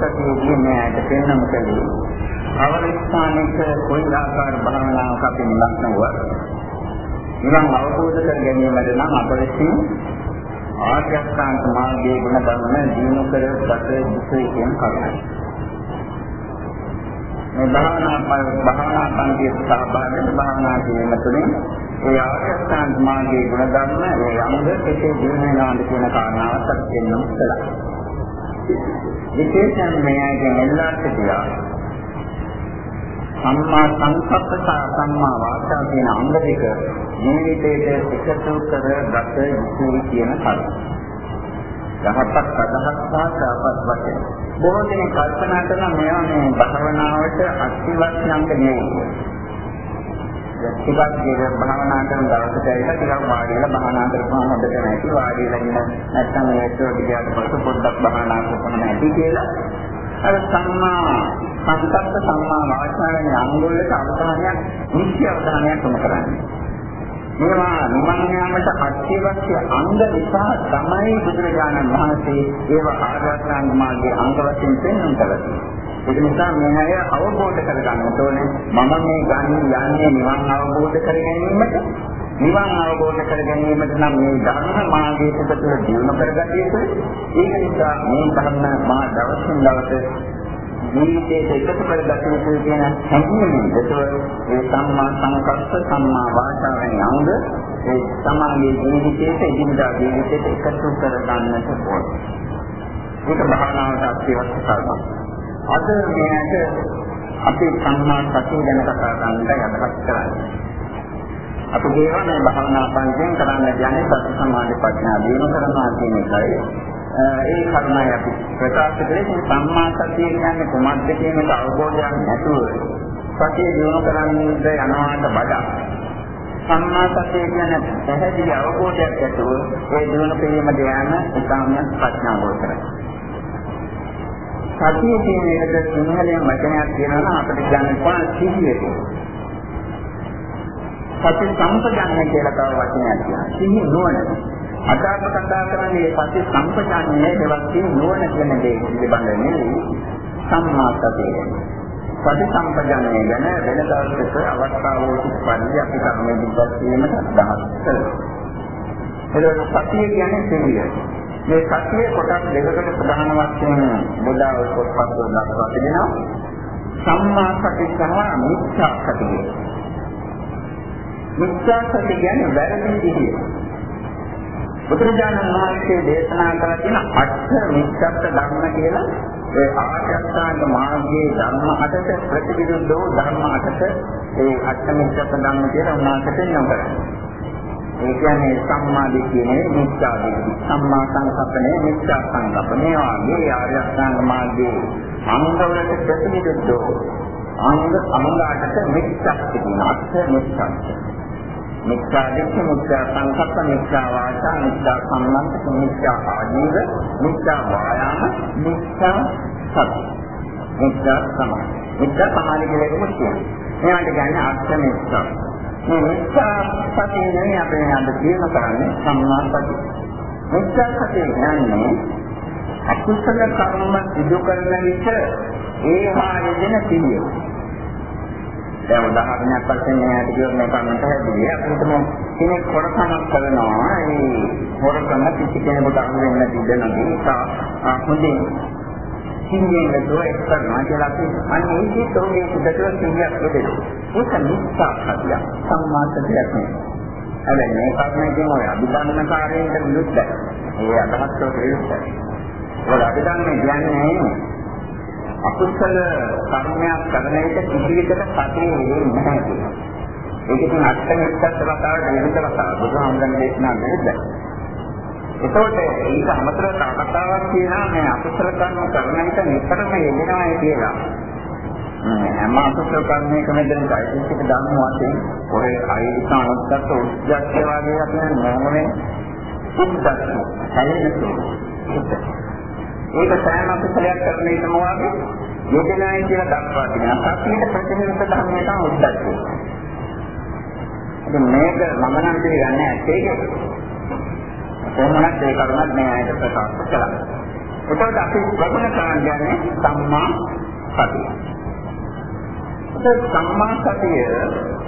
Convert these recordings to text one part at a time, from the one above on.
සතියේදී මෙයාට පෙන්වන්න කලේ අවරිස්ථානික කොයි ආකාර භාවනාවක් අපි නිමග්න වුවත් නිවන් අවබෝධ කර ගැනීමට නම් අප විසින් ආර්යසත්‍යන්ත මාර්ගයේ ගුණ ධර්ම දිනු කර ගත යුතුයි කියන කරුණයි. මේ භාවනා භාවනා පන්තියේ සහභාගී භාවනා කිරීම තුළින් ඒ ආර්යසත්‍යන්ත මාර්ගයේ ගුණ ධර්ම ඒ අංග කෙසේ දිනු වෙනවාද කියන කාරණාවත් අත්දැකීම් කළා. විශේෂයෙන් මෙයාගේ එල්ලාට කියලා සම්මා සංකප්ප සහ සම්මා වාචා කියන අංග දෙක ජීවිතයට එකතු කර ගත යුතුයි කියන කරුණ. යහපත් අදහස් සහ සාපත් වශයෙන්. බොහෝ දෙනෙක් කල්පනා කරන මේවා මේ භාවනාවට අත්‍යවශ්‍ය අංග නෙවෙයි. ටිකක් දේව භාවනා කරන දවසට ඇවිල්ලා ටිකක් වාඩි වෙලා භාවනා කරපුවම හොඳට නැති වාඩි වෙලා ඉන්න නැත්නම් ඒකෝ ගියාට පස්සේ පොඩ්ඩක් භාවනා කරපුවම නැති කියලා අර සම්මා සංකප්ප සම්මා වාචා වෙන අංගවලට අවධානයක් නිත්‍ය අවධානයක් යොමු කරන්නේ. මේවා නිවන් යාමට අත්‍යවශ්‍ය අංග නිසා තමයි බුදුරජාණන් වහන්සේ ඒව ආර්යසත්‍ය මාර්ගයේ අංග වශයෙන් පෙන්වන්න කළේ. ඒක නිසා මේ අය අවබෝධ කරගන්න ඕනේ මම මේ ගන්නේ යන්නේ නිවන් අවබෝධ කර ගැනීමට නිවන් අවබෝධ කර ගැනීමට නම් මේ ධර්ම මාර්ගයේ පිටතට දියුණු කරගත යුතුයි. ඒක නිසා මේ ධර්ම මා දවසින් දවස ජීවිතයේ එකතු කරගත යුතුයි කියන හැඟීමෙන් ඒ සම්මා සංකප්ප සම්මා වාචා වැනි අංග ඒ සමාගයේ ජීවිතයේ එදිනදා ජීවිතයට එකතු කර ගන්නට ඕනේ. ඒක භාවනාවට අත්‍යවශ්‍ය කාරණා. අද මේකට අපි සම්මා සතිය ගැන කතා කරන්න යටහත් කරන්නේ. අපි කියනවා මේ භාවනා පන්තියෙන් කරන්න යන්නේ සති සමාධි ප්‍රඥා දිනු කරනවා කියන එකයි. ඒ කර්මය අපි ප්‍රකාශ කළේ සම්මා සතිය කියන්නේ කොහොමද කියන එක අවබෝධයක් නැතුව සතිය දිනු කරන්නද යනවාට වඩා සම්මා සතිය කියන්නේ පැහැදිලි අවබෝධයක් ඇතුව ඒ දිනු කිරීමට යන ඉතාම ප්‍රඥාව කරයි. සතිය කියන එකට සිංහලෙන් වචනයක් කියනවා අපිට කියන්න පුළුවන් සිහිය කියලා. සති සම්පජාන්‍ය කියලා තව වචනයක් කියනවා. සිහි නුවණ. අද අප කතා කරන්නේ සති සම්පජාන්‍ය දෙවත් සිහි නුවණ කියන දේ පිළිබඳ නෙවෙයි සම්මා සතිය. සති සම්පජාන්‍ය ගැන වෙන දවසක අවස්ථාවෝදී පරිදි අපි කර්මයේ දිගට වීමට අදහස් කරනවා. එතකොට සතිය කියන්නේ සිහිය. මේ සතිය කොටස් දෙකකට ප්‍රධාන වශයෙන් බුද්ධාව පොත්පත්වල දක්වා තිබෙනවා. සම්මා සති සහ මිච්ඡා සතිය. මිත්‍යා සත්‍ය කියන්නේ වැරදි සිහිය. බුදුරජාණන් වහන්සේ දේශනා කළ තියෙන අට මිත්‍යාත්ත ධර්ම කියලා ඒ ආර්ය අෂ්ටාංග මාර්ගයේ ධර්ම අටට ප්‍රතිවිරුද්ධ ධර්ම අටට ඒ අට මිත්‍යාත්ත ධර්ම කියලා උන්වහන්සේ පෙන්වන්න කරන්නේ. ඒ කියන්නේ සම්මා දිට්ඨියනේ මිත්‍යා දිට්ඨිය. සම්මා සංකප්පනේ මිත්‍යා සංකප්ප. මේවා මේ ආර්ය අෂ්ටාංග මාර්ගයේ අංගවලට ප්‍රතිවිරුද්ධ අංග අංගාටට මිත්‍යාත්ත කියන අට මිත්‍යාත්ත. මිත්‍යා දිට්ඨි මිත්‍යා සංකප්ප මිත්‍යා වාචා මිත්‍යා සම්මන්ත මිත්‍යා ආජීව මිත්‍යා වායාම මිත්‍යා සති මිත්‍යා සමාධි මිත්‍යා සමාධි කියලා එකක් තියෙනවා මේවට කියන්නේ අර්ථ මිත්‍යා මේ මිත්‍යා සතිය නෙවෙයි අපි අද කියන කරන්නේ සම්මා සති මිත්‍යා සතිය කියන්නේ. අකුසල කර්ම සිදු කරන විට ඒවා යෙදෙන පිළිවෙල දැන් උදාහරණයක් වශයෙන් මෙයාට කියොත් මේ කන්නට හැදුවේ අපිටම කෙනෙක් හොරකමක් කරනවා ඒ හොරකම කිසි කෙනෙකුට අහු වෙන්න තිබෙන නිසා හොඳින් සිංහෙන් දුව එක්කරනවා කියලා අපි අන්න ඒකේ තෝරේ සුදටව සිංහයක් දෙදෙනවා ඒක නිස්සාර හදියා සම්මාසයක් නෙවෙයි හැබැයි මේ කර්මයෙන් ඔය අභිධර්ම කාර්යයෙන් විරුද්ධයි ඒ අදහස් වලට විරුද්ධයි ඔය අභිධර්ම කියන්නේ අකුසල කර්මයක් කරන එක කිසිවිකට සතියේ නැහැ කියනවා. ඒක ඉතින් අත්‍යවශ්‍ය කතාවට විරුද්ධ කතාවක්. බුදුහාමුදුරන් දේශනා කළේ එතකොට ඒක අමතර කතාවක් කියනවා මේ අකුසල කර්ම කරන එක නිතරම යෙදෙනවා කියලා. හැම අකුසල කර්මයකම දැන් කායික ධර්ම වශයෙන් ඔය ආයුධ අනුත්තත් උද්දච්ච වගේ අපි නෝමනේ උද්දච්ච. සැලෙන්නේ ඒක සෑම අකුසලයක් කරන විටම වාගේ යෙදෙනයි කියලා දක්වා තිබෙනවා. සත්‍යයට ප්‍රතිවිරුද්ධ ධර්මයක් තමයි උද්දච්චය. ඉතින් මේක මම නම් කියන්නේ ඇත්තේ කොහොමද ඒ කරුණක් මේ ආයත ප්‍රකාශ කළා. එතකොට අපි වචන කරන්නේ සම්මා සතිය. ඒ සම්මා සතිය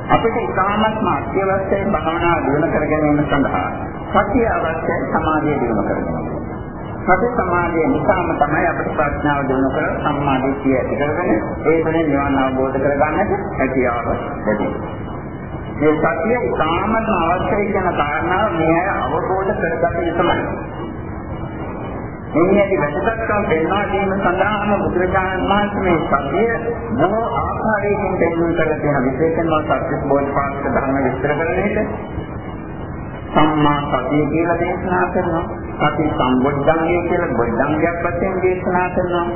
අපිට ඉතාමත්ම අත්‍යවශ්‍යයි භාවනා දියුණු කර ගැනීම සඳහා. සතිය අවශ්‍යයි සමාධිය දියුණු කර ගැනීම. සති සමාධිය නිසාම තමයි අපිට ප්‍රඥාව දිනු කර සම්මාදිට්ඨිය ඇති කරගෙන ඒ තුළින් නිවන අවබෝධ කරගන්නට හැකියාව ලැබෙනවා. මේ සතිය ඉතාමත් අවශ්‍යයි කියන කාරණාව මේ අවබෝධ කරගත යුතුමයි. මෙන්නේදී වැදගත්කම් පෙන්වා දීම සඳහාම බුදුරජාණන් වහන්සේ මේ සතිය බොහෝ ආකාරයකින් පෙන්වන්න කරලා තියෙන විශේෂයෙන්ම සත්‍ය බෝධිපාක්ෂ ධර්ම විස්තර කරන එක සම්මා සතිය කියලා දේශනා කරනවා. සති සම්බොද්ධංගය කියලා බොද්ධංගයක් වශයෙන් දේශනා කරනවා.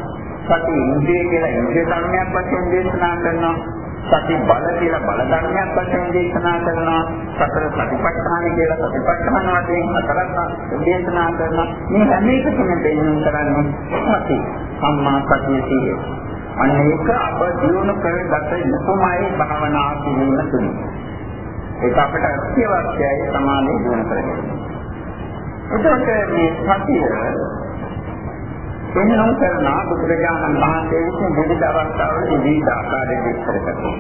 සති ඉන්ද්‍රිය කියලා ඉන්ද්‍රිය ධර්මයක් වශයෙන් දේශනා කරනවා. සති බල කියලා බල ධර්මයක් වශයෙන් දේශනා කරනවා. සතර සතිපට්ඨාන කියලා සතිපට්ඨාන වශයෙන් හතරක් දේශනා කරනවා. මේ හැම එකකම දෙන්නුම් කරන්නේ සති සම්මා සතිය කියන්නේ. අන්න ඒක අප දිනු කරගත යුතුමයි භාවනා කිරීම තුළින්. ඒක අපට අත්‍යවශ්‍යයි සමාධිය දිනු කරගන්න. එතකොට මේ සතිය වෙනම කරන බුදුරජාණන් වහන්සේ විසින් විවිධ අවස්ථාවල විවිධ ආකාරයෙන් විස්තර කරනවා.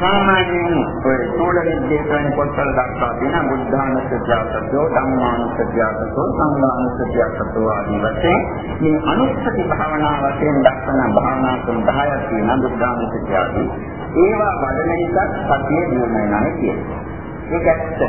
සාමාන්‍යයෙන් ඔය සෝල විද්‍යාවෙන් පොත්වල දක්වා තියෙන බුද්ධානුස්සතියසත්ෝ ධම්මානුස්සතියසත්ෝ සංඝානුස්සතියසත්ෝ ආදී වශයෙන් මේ අනුස්සති භාවනා වශයෙන් දක්වන භාවනා ක්‍රම 10ක් තියෙනවා බුද්ධානුස්සතිය ආදී. ඒවා වඩන නිසා සතිය නියමයි කියන්නේ. ඒක ඇත්ත.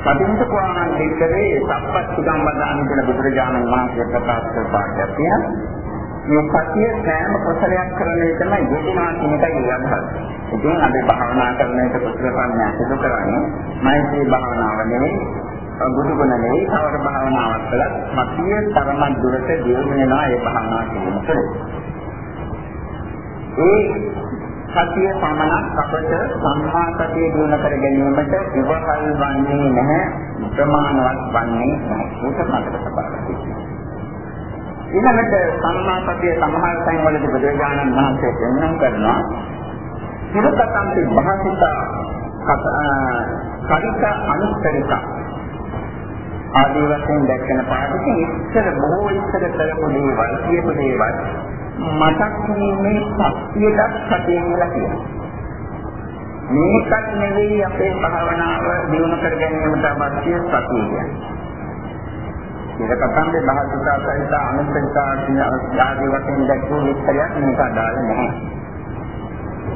සතින්ත පුරාණ දෙකේ සප්පච්චිකම් වදාන කියන බුදුරජාණන් වහන්සේ ප්‍රකාශ කළ පාඩයක් තියෙනවා. මේ සතිය සෑම කුසලයක් කරන එකම යෙදෙනවා කියන එකයි අදහස්. ඉතින් අපි භාවනා කරන එක කුසල කර්මයක් සිදු කරන්නේ මෛත්‍රී භාවනාව නෙවෙයි බුදු ගුණ නෙවෙයි කවර භාවනාවක් කළත් සතිය තරමක් දුරට දියුණු වෙනවා ඒ භාවනාව කියන්නේ. ඒ සතිය පමණක් අපට සම්මා සතිය දිනු කර ගැනීමට ඉවහල් වන්නේ නැහැ. ප්‍රමාණවත් වන්නේ නැහැ. ඒක මතක තබා ඊළඟට සම්මා සතිය සමහර තැන් වලදී බුදුරජාණන් වහන්සේ දෙන්නම් කරනවා සිරකතන්ති භාසිත කරිත අනුස්තරිත ආදී වශයෙන් දැක්කන පාඩකේ ඉස්සර බොහෝ ඉස්සර කරපු දේවල් කියපු දේවල් මතක් කිරීමේ ශක්තියට සතිය කියලා කියනවා. මේකත් නෙවෙයි අපේ භාවනාව දියුණු කර ගැනීමට අවශ්‍ය සතිය කියන්නේ. ඒක කතන්දේ භාෂිතා සහිත අනුසංසා කියන ආදී වශයෙන් දැක්වූ විස්තරයක් මේක අදාළ නැහැ.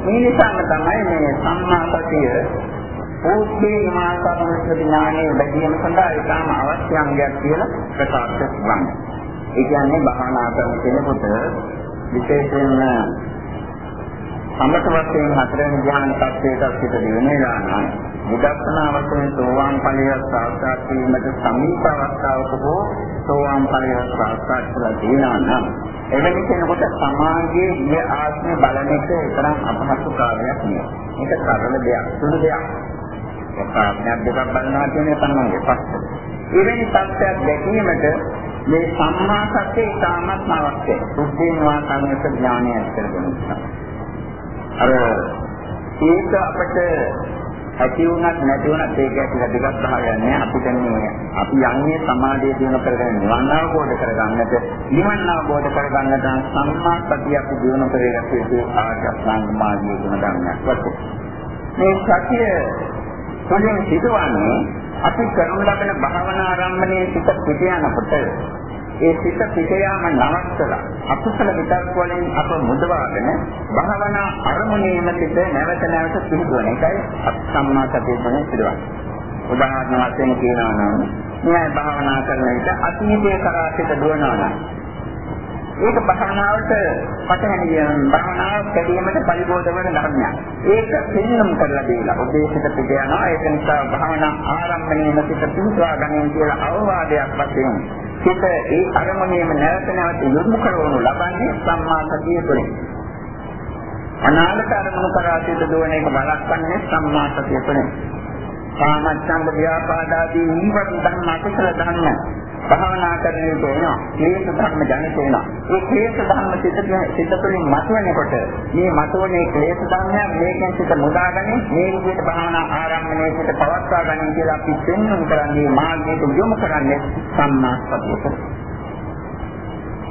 මේ නිසාම තමයි මේ සම්මා සතිය ඕකේ මාසාරමස්ස ඥානයේ වැඩිම සඳහා ඉතාම අවශ්‍ය අංගයක් කියලා ප්‍රකාශ කරනවා. ඒ කියන්නේ භාවනා කරන කෙනෙකුට විශේෂයෙන්ම සමත වශයෙන් හතරවෙනි ධ්‍යාන tattweට පිට දිවෙනවා නම් විදර්ශනා වශයෙන් සෝවාන් ඵලය සාක්ෂාත් වීමට සමීප අවස්ථාවක හෝ සෝවාන් ඵලය සාක්ෂාත් කරලා දිනනවා නම් එවැනි කෙනෙකුට සමාජයේ ගිය ආත්ම බලන එක තරම් අපහසු කාර්යයක් නෙවෙයි. මේක සරල දෙයක්, සුළු දෙයක්. ඒ ප්‍රඥා දෙකක් බලනවා කියන්නේ තමයි පස්ස. එවැනි තත්ත්වයක් දැකීමට මේ සම්මා සත්‍යය ඉතාමත් අවශ්‍යයි. බුද්ධින් වාසනක ඥානය ඇති කරගන්න. අර ඒක අපිට ඇති වුණත් නැති වුණත් ඒක ඇතුළත දෙකක් භාගයක් නෑ අපිට මේ අපි යන්නේ සමාධිය දිනු කරගෙන නිවන් අවබෝධ කරගන්නට නිවන් අවබෝධ කරගන්නට සම්මා සතිය අපි දිනු කරගෙන යුතු ආර්යසංග මාර්ගයේ ගුණ ධර්මයක් වශයෙන් මේ සතිය තුළින් සිදුවන්නේ අපි කරනු ලබන භාවනා ආරම්භණයේ සිට පිට යනකොට ඒ සිත පිට යාම නවත්තලා අකුසල විතක් වලින් අප මුදවාගෙන භාවනා අරමුණේම සිට නැවත නැවත පිළිගොන එකයි සම්මා සතිය කියන්නේ සිදුවන්නේ. උදාහරණ වශයෙන් කියනවා නම් මේ භාවනා කරන විට අතීතයේ කරා සිට දුවනවා නම් ඒක භාවනාවට පටහැනි කියන භාවනාව කැදීමට පරිබෝධ වෙන ධර්මයක්. ඒක පිළිනම් කරලා දීලා උදේසිත පිට යනවා. ඒක නිසා භාවනා ආරම්භණයම සිට පිටවා ගන්න කියලා අවවාදයක් වශයෙන් සිත ඒ අරමුණේම නැවත නැවත යොමු කරවනු ලබන්නේ සම්මා සතිය තුළින්. අනාගත අරමුණු කරා සිට දුවන එක බලක්වන්නේ සම්මා සතිය තුළින්. කාමච්ඡන්ද ව්‍යාපාදාදී නීවර ධර්ම අකුසල ධර්ම භාවනා කරන විට එනවා. ක්ලේශ ධර්ම ජනිත වෙනවා. ඒ ක්ලේශ ධර්ම සිත සිත තුළින් මතුවෙනකොට මේ මතුවනේ ක්ලේශ ධර්මයන් මේකෙන් සිත මුදාගන්නේ මේ විදිහට භාවනා ආරම්භණය සිට පවත්වා ගන්න කියලා අපි පෙන්වන්න කරන්නේ මාර්ගයට යොමු කරන්නේ සම්මා සතියට.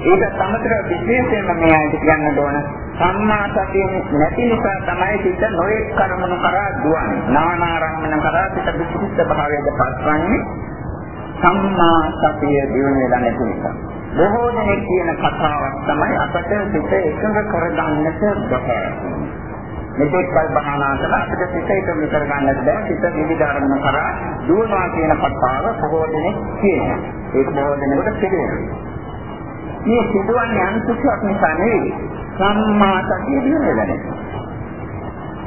ඒක සමතර විශේෂයෙන්ම මේ ආයත කියන්න ඕන සම්මා සතිය නැති නිසා තමයි සිත නොයෙක් කර්මණු කරා දුවන්නේ. නානාරම්මන කරා සිත විචිත්ත භාවයට පත්වන්නේ සම්මා සතිය දිනු වෙලා නැති නිසා. බොහෝ දෙනෙක් කියන කතාවක් තමයි අපට සිත එකඟ කරගන්නට බැහැ. මෙතෙක් කල් භාවනා කළා අපිට සිත එකඟ කරගන්නට බැහැ. සිත විවිධ අරමුණු කරා දුවනවා කියන කතාව බොහෝ දෙනෙක් කියනවා. ඒක බොහෝ දෙනෙකුට පිළිගන්නවා. මේ සිදුවන්නේ අන්තිමක් නිසා නෙවෙයි. සම්මා සතිය දිනවලා නැහැ.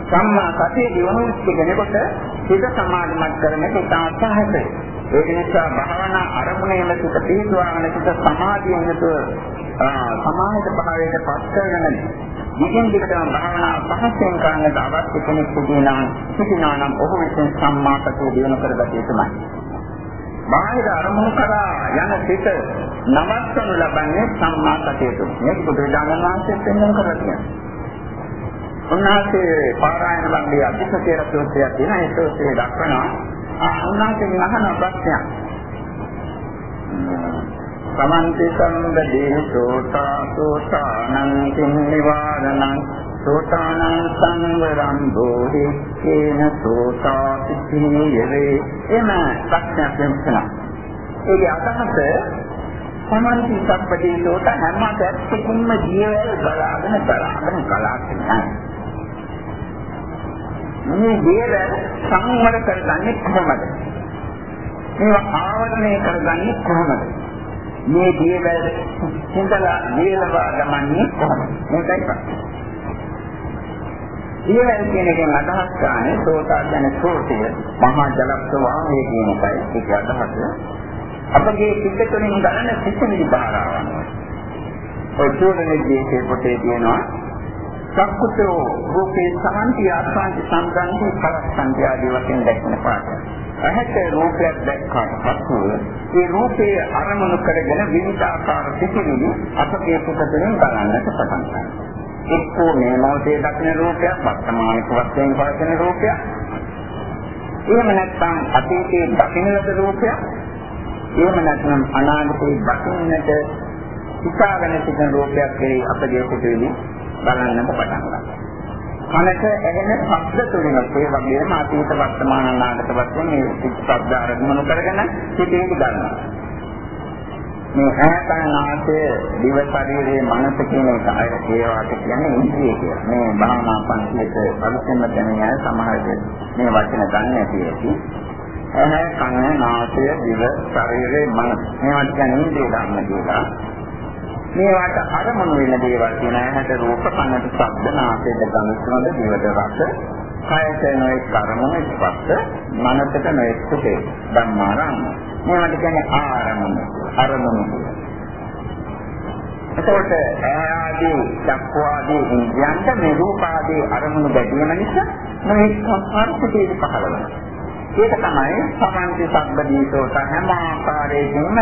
සම්මා සතිය දිනුනොත් කෙනෙකුට සිත සමාධිමත් කරන එක තාත්තහත. ඒක නිසා භාවනා අරමුණේම සිත පිහිටුවාගෙන සිත සමාධියෙන් යුතුව සමාහිත භාවයට පත් කරගෙන දිගින් දිගටම භාවනා පහසෙන් කරන්නට අවශ්‍ය කෙනෙක් සිටිනා සිටිනා නම් ඔහු විසින් සම්මා සතිය දිනු කරගත යුතුමයි. බාහිර අරමුණු කරා යන සිත නවත්වනු ලබන්නේ සම්මා සතියට. මේක බුදුරජාණන් වහන්සේ පෙන්වන කරලා තියෙනවා. උන්වහන්සේ පාරායන ළඟදී අධිසතිය රසෝත්සවයක් තියෙනවා. ඒ සෝත්සවය දක්වනවා. ආ උන්වහන්සේ අහන ප්‍රශ්නයක්. සමන්ති සම්බදේ සෝතා සෝතානං කින්නිවාරණං සෝතානං සංවරං බෝධි කේන සෝතා පිටිනියවේ එම ප්‍රශ්නයක් වෙනවා. ඒකේ අදහස සමන්ති සම්පදී සෝත හැම පැත්තකින්ම ජීවල් බලාගෙන බලාගෙන කලාගෙන යනවා. මේ ජීවල් සංවර කරගන්නේ කොහොමද? මේවා ආවරණය කරගන්නේ කොහොමද? මේ ජීවල් හිතලා ජීවවා ගමන්නේ කොහොමද? මේකයි ප්‍රශ්නේ. ඊවැල් කියන එකෙන් අදහස් ගන්න සෝතාඥ සෝතය මහා ජල ප්‍රවාහය කියන එකයි ඒක අදහස. අපගේ පිට තුළින් ගන්න සිසිලි බාරාවන්. ඔය චෝදනේ ජීවිතේ පොතේ තියෙනවා සක්කුතෝ රූපේ සමන්ති ආසංති සංගන්ති පරස්සන්ති ආදී වශයෙන් දැක්වෙන පාඩ. ඇහැට රූපයක් දැක්කාට පසු ඒ රූපයේ අරමුණු කරගෙන විවිධාකාර සිතිවිලි අපගේ පිට තුළින් බලන්නට පටන් ගන්නවා. එක්කෝ මේ මොහොතේ දකින රූපයක් වර්තමානික වශයෙන් පවතින රූපයක් එහෙම නැත්නම් අතීතයේ දකින ලද රූපයක් එහෙම නැත්නම් අනාගතයේ දකින්නට හිතාගෙන සිටින රූපයක් කෙරෙහි අපගේ සිතුවිලි බලන්නට පටන් ගන්නවා. කනට ඇහෙන ශබ්ද තුලින් ඒ වගේම අතීත වර්තමාන අනාගත වශයෙන් මේ ශබ්ද අරමුණු කරගෙන සිටින්න ගන්නවා. මේ ආකානාසය දිව ශරීරයේ මනස කියන එක අය ඒවාට කියන්නේ ඉන්ද්‍රිය කියලා. මේ භාවනා පන්තියට පරිස්සම දැනගන්න සමහර මේ වචන ගන්න ඇති ඇති. ඇහැ කන නාසය දිව ශරීරයේ මනස මේවට කියන්නේ ඉන්ද්‍රිය ධර්ම කියලා. මේවට අරමුණු වෙන දේවල් කියන ඇහැට රූප කනට ශබ්ද නාසයට ගඳ සුවඳ දිවට රස කයට නොඑක් කර්මන ස්පර්ශ මනසට නොඑක් සුඛේ ධම්මාරම්භ මේවට කියන්නේ ආරමුණ අරමුණ එතකොට ආදී චක්ඛු ආදී ඉන්ද්‍රයන්ට මේ රූප ආදී අරමුණු ගැටීම නිසා මේ සංස්කාරකදී පහළ වෙනවා. ඒක තමයි සමන්ති සම්බදීසෝත හැම ආකාරයකින්ම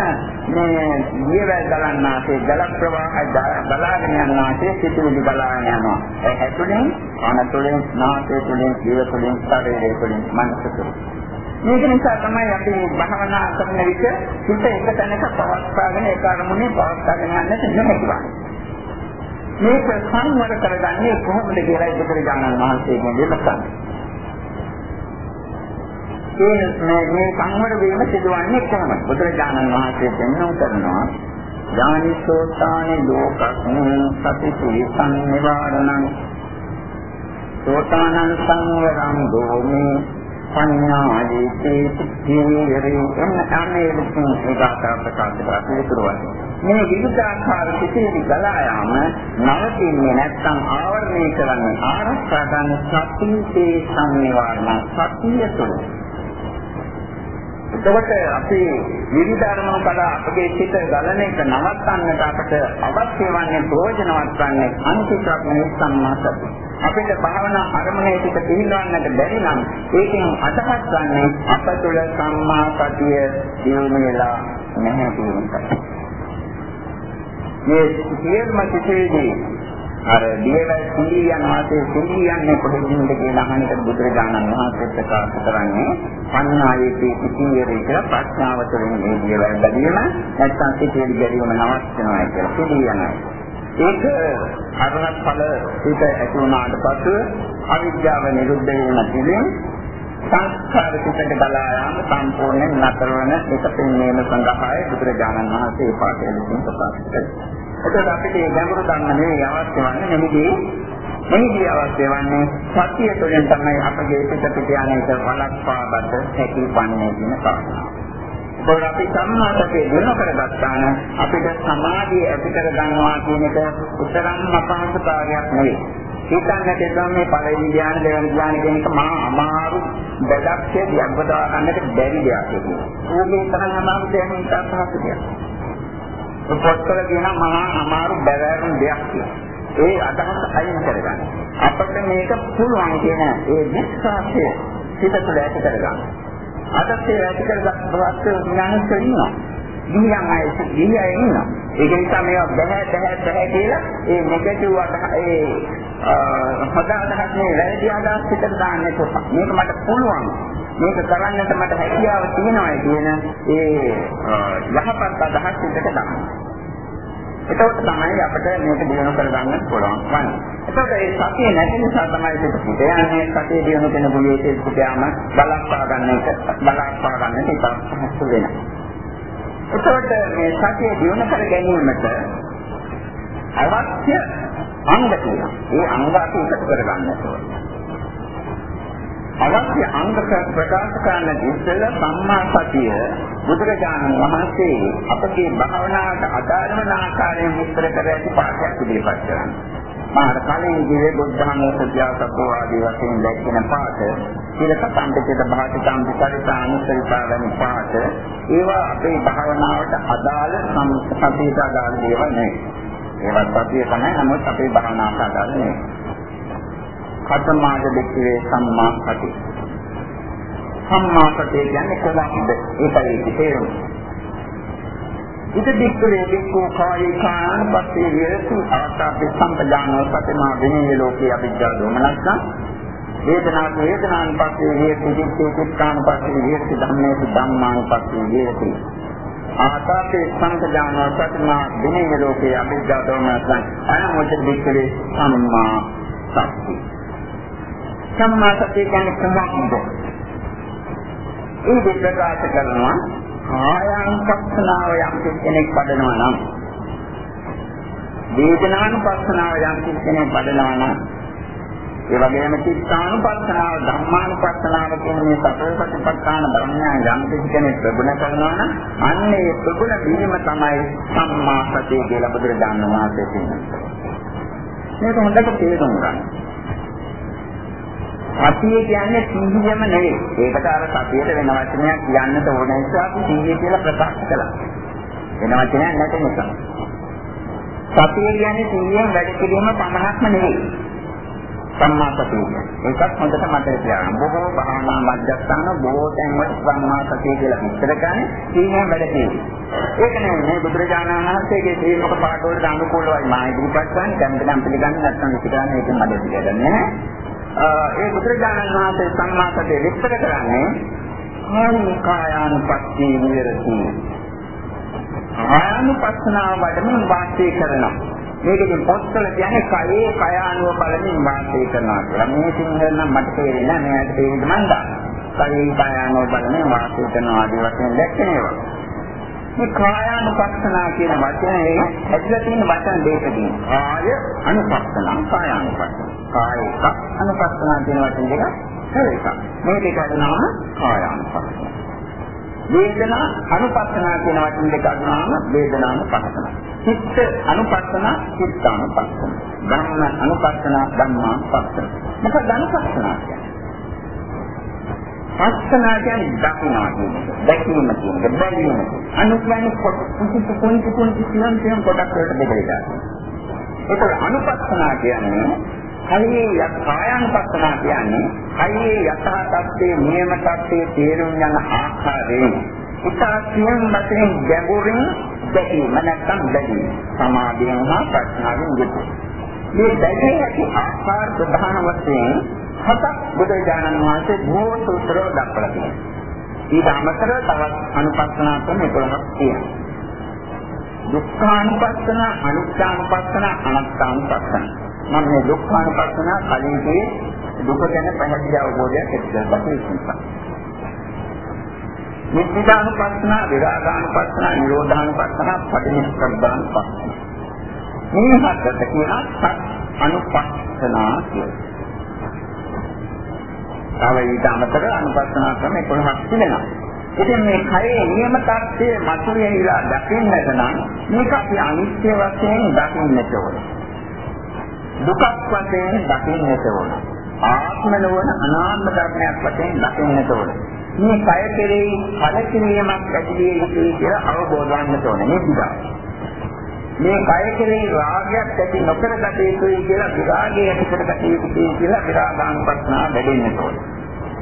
මේ ජීවල් ගලන්නාසේ ජල ප්‍රවාහය බලාගෙන යනාසේ සිතුවිලි බලාගෙන යනවා. ඒ ඇතුලෙන් අනතුලෙන් නාසය තුලින් ජීව තුලින් ශරීරය තුලින් මනස තුලින් මේක නිසා තමයි අපි භාවනා කරන විට හිත එක තැනක පවත්වාගෙන ඒ කාර්මුණේ පවත්වාගෙන යන්නට නොහැකියි. මේක සංවර කරගන්නේ කොහොමද කියලා බුදුරජාණන් වහන්සේගෙන් විමසන්නේ. ඒ මේ මේ සංවර වීම සිදුවන්නේ කොහොමද? බුදුරජාණන් වහන්සේ දෙන්නම් කරනවා ඥානිසෝතානි ලෝකස්මින් සතිපි සංනිවාරණං සෝතානං සංවරං දෝමේ සංඥාදීතේ සිද්ධියරේ එන්න අනේ විසින් ඒකාකාර ප්‍රකාශ කරලා මේ විවිධාකාර සිතිවිලි ගලා යාම නවතින්නේ නැත්නම් ආවරණය කරන්නේ ආරක්ෂා ගන්න සතියේ සංනිවාරණ සතිය තුළ. එතකොට අපි විවිධ අරමුණු කඩා අපගේ සිත ගලන එක නවත්තන්නට අපට අවශ්‍ය වන්නේ ප්‍රයෝජනවත් වන්නේ අන්තිමට මේ සම්මා සතිය අපිට භාවනා අරමුණේ සිට පිළිගන්නට බැරි නම් ඒකෙන් අදහස් ගන්න අප තුළ සම්මා සතිය දියුණු වෙලා නැහැ කියන එක. මේ සියල්ලම සිටේදී අර දියවැල් සිඳියන් වාසේ සිඳියන්නේ කොහෙන්ද කියලා අහන එක බුදුරජාණන් වහන්සේ ප්‍රකාශ කරන්නේ පඤ්ඤායේදී සිටියේ කියලා ප්‍රඥාව තුළින් මේ දියවැල් බැදීම නැත්නම් සිටියේ බැදීම නවත්වනවා කියලා සිඳියනයි. ඒක අරහත් ඵල පිට ඇති වුණාට පසු අවිද්‍යාව නිරුද්ධ වෙන තුලින් සංස්කාර පිටට ගලා යාම සම්පූර්ණයෙන් නතර වන එක පින්නේම සංගහාය බුදුරජාණන් වහන්සේ පාඩේ ලෙසින් ප්‍රකාශ කළා. එතකොට අපිට මේ ගැඹුරු ධර්ම නෙවෙයි අවශ්‍ය වන්නේ නෙමෙයි මෙහිදී අවශ්‍ය වන්නේ සතිය තුළින් තමයි අපගේ පිට පිට යන එක වළක්වාගත හැකි වන්නේ කියන කාරණා. ඒකෝර අපි සම්මාසකේ දිනු කරගත්තා නම් අපිට සමාධිය ඇති කර ගන්නවා කියන එක උතරම් අපහසු කාර්යයක් නෙවෙයි. හිතන්නට එනවා මේ පළවෙනි ධ්‍යාන දෙවෙනි ධ්‍යාන කියන එක මහා අමාරු බඩක්ෂය දියබ්බදා ගන්නට බැරි දෙයක් ඒක. ඕකේ තරම් අමාරු දෙයක් නෙවෙයි පහසු දෙයක්. පොත්වල කියන මහා අමාරු බැරෑරුම් දෙයක් කියලා. ඒ අදහස අයින් කරගන්න. අපිට මේක පුළුවන් කියන ඒ විශ්වාසය සිත තුළ ඇති කරගන්න. අදත් ඒ ඇති කරගත්තත් ඥානස්ස ඉන්නවා. ගිහියන් අය ගිහිය අය ඉන්නවා. ඒක නිසා මේවා බෑ බෑ බෑ කියලා ඒ නෙගටිව් අදහස ඒ හොඳ අදහස් නේ වැරදි අදහස් පිටට දාන්න එපා. මේක මට පුළුවන්. මේක කරන්නට මට හැකියාව තියෙනවා කියන ඒ යහපත් අදහස් පිටට දාන්න. එතකොට තමයි අපිට මේක දිනු කරගන්න පුළුවන් වන්නේ. එතකොට ඒ සතිය නැති නිසා තමයි මේක පුතයන්නේ සතිය දිනු වෙන බුලියේ පුතයාම බලස්පා ගන්න එක බලස්පා ගන්න එක පහසු වෙනවා. එතකොට මේ සතිය දිනු කර ගැනීමට අවශ්‍ය අංග තියෙනවා. ඒ අංග අපි එකතු කරගන්න ඕනේ. අවශ්‍ය අංග ප්‍රකාශ කරන ඉස්සෙල්ල සම්මා සතිය බුදුරජාණන් වහන්සේ අපගේ භාවනාවට අදාළ වන ආකාරයෙන් විස්තර කර ඇති පාඩයක් ඉදිරිපත් කරනවා. මාර කලින් දිවේ බුද්ධාමෝ සත්‍යසබ්බෝ ආදී වශයෙන් දැක්වෙන පාඩ සිලකතන්තකේත භාතිකම් විචාරිතානුසරිතා වැනි පාඩ ඒවා අපේ භාවනාවට අදාළ සම්පතියට අදාළ දේවල් නෙවෙයි. ඒවත් සතිය තමයි නමුත් අපේ භාවනාවට අදාළ නෙවෙයි. කතමාද දෙක්කේ සම්මා සති. සම්මා සතිය කියන්නේ කොහොමද? ඒකයි තේරුම. ඉත දික්කේ දික්කෝ කායේ කායන පස්සේ විරති ආතාපි සම්පජානෝ සතමා විනේ ලෝකේ අවිජ්ජා දෝමනස්ස වේදනා වේදනාන් පස්සේ විරති දික්කේ දික්කාන පස්සේ විරති ධම්මේ ධම්මාන් පස්සේ විරති ආතාපි සම්පජානෝ සතමා විනේ ලෝකේ අවිජ්ජා දෝමනස්ස අනමෝච දික්කේ සම්මා සති සම්මා සතිය කියන්නේ කොහොමද? ඒ දෙප්‍රකාශ කරනවා. කායානුපස්සනාව යම් කෙනෙක් පදනවා නම් වේදනානුපස්සනාව යම් කෙනෙක් පදනවා නම් ඒ වගේම චිත්තානුපස්සනාව ධම්මානුපස්සනාව කියන මේ සතරපටිපට්ඨාන ධර්මයන් යම් කෙනෙක් ප්‍රගුණ කරනවා නම් අන්න ඒ ප්‍රගුණ වීම තමයි සම්මා සතිය කියලා බුදුරජාණන් වහන්සේ කියන්නේ. මේක හොඳට තේරුම් ගන්න. සතිය කියන්නේ සිහියම නෙවෙයි. ඒකට අර සතියට වෙන වචනයක් කියන්නට ඕන නිසා අපි සිහිය කියලා ප්‍රකාශ කළා. වෙන වචනයක් නැති නිසා. සතිය කියන්නේ සිහියෙන් වැඩ කිරීම පමණක්ම නෙවෙයි. සම්මා සතිය. ඒකත් හොඳට මතක තියාගන්න. බොහෝ භාවනා මධ්‍යස්ථාන බොහෝ තැන්වල සම්මා සතිය කියලා විස්තර කරන්නේ සිහියෙන් වැඩ කිරීම. ඒක නෙවෙයි මේ බුදුරජාණන් වහන්සේගේ ශ්‍රීමක පාඩවලට අනුකූලවයි මා ඉදිරිපත් කරන්නේ. දැන් නම් පිළිගන්නේ නැත්නම් විස්තරන්නේ ඒක මඩ පිළිගන්නේ නැහැ. ඒ බුදුරජාණන් වහන්සේ සම්මාසතේ විස්තර කරන්නේ කායානුපස්සී විරති. කායානුපස්සනාව වඩමින් වාසය කරනවා. මේකෙන් පොත්වල කියන්නේ කයේ කය අනුව බලමින් වාසය කරනවා කියලා. මේ සිංහල නම් මට තේරෙන්නේ නැහැ. මට තේරෙන්නේ මන්දා. කයේ කය අනුව බලමින් වාසය කරනවා ආදී වශයෙන් දැක්කේනවා. මේ කායානුපස්සනා කියන වචනේ ඇතුළත තියෙන වචන දෙකකින් කාය අනුපස්සනා කායානුපස්සනා. කායික අනුපස්සනා කියන වචන දෙක හරියට මේ දෙකට නම කායානුපස්සනා. වේදනා අනුපස්සනා කියන වචන දෙක අනුනම වේදනානුපස්සනා. චිත්ත අනුපස්සනා චිත්තානුපස්සනා. ධම්ම අනුපස්සනා ධම්මානුපස්සනා. මොකක්ද අනුපස්සනා කියන්නේ? පස්සනා කියන්නේ දකින්නවා කියන එක. දැකීම කියන එක, බැලීම. අනුස්මරණ කොට කුංචි කුංචි කුංචි කියන කියන කොටස් වලට බෙදලා ඒක අනුපස්සනා කියන්නේ කයේ යථායන්පස්සනා කියන්නේ කයේ යථා තත්ත්වයේ නියම තත්ත්වයේ තේරුම් යන ආකාරයෙන් උසාසියෙන් මතින් ගැඹුරින් දැකීම නැත්නම් බැලීම සමාධියෙන් හා ප්‍රඥාවෙන් යුතුය. මේ දැකේ ඇති ආකාර ප්‍රධාන වශයෙන් හතක් බුදුරජාණන් වහන්සේ බොහෝ සූත්‍රවල දක්වලා තියෙනවා. ඊට අමතරව තවත් අනුපස්සනා ක්‍රම 11ක් තියෙනවා. දුක්ඛානුපස්සන, අනිත්‍යානුපස්සන, අනාත්මානුපස්සන. මම මේ දුක්ඛානුපස්සන කලින් කියේ දුක ගැන පැහැදිලි අවබෝධයක් ඇතිවෙන්න නිසා. නිත්‍යානුපස්සන, විරාගානුපස්සන, නිරෝධානුපස්සන, පටිච්චසමුප්පාදානුපස්සන. මේ හතරට කියනවා සත් අනුපස්සනා කියලා. තව ඊට අමතරව අනුපස්සනා ක්‍රම 11ක් තිබෙනවා. ඉතින් මේ කයේ නියම tattve මතුවෙලා දකින්නට නම් මේක අපි අනිත්‍ය වශයෙන් දකින්නට ඕනේ. දුකක් වශයෙන් දකින්නට ඕනේ. ආත්ම නොවන අනාත්ම ධර්මයක් වශයෙන් දකින්නට ඕනේ. මේ කය කෙරෙහි කලකිරීමක් ඇති වෙයි කියලා අවබෝධ වන්නට ඕනේ මේ විදිහ. මේ කය කෙරෙහි රාගයක් ඇති නොකර ගත යුතුයි කියලා විරාගය ඇති කර ගත යුතුයි කියලා විරාගානුපස්නාව වැඩෙන්නට ඕනේ.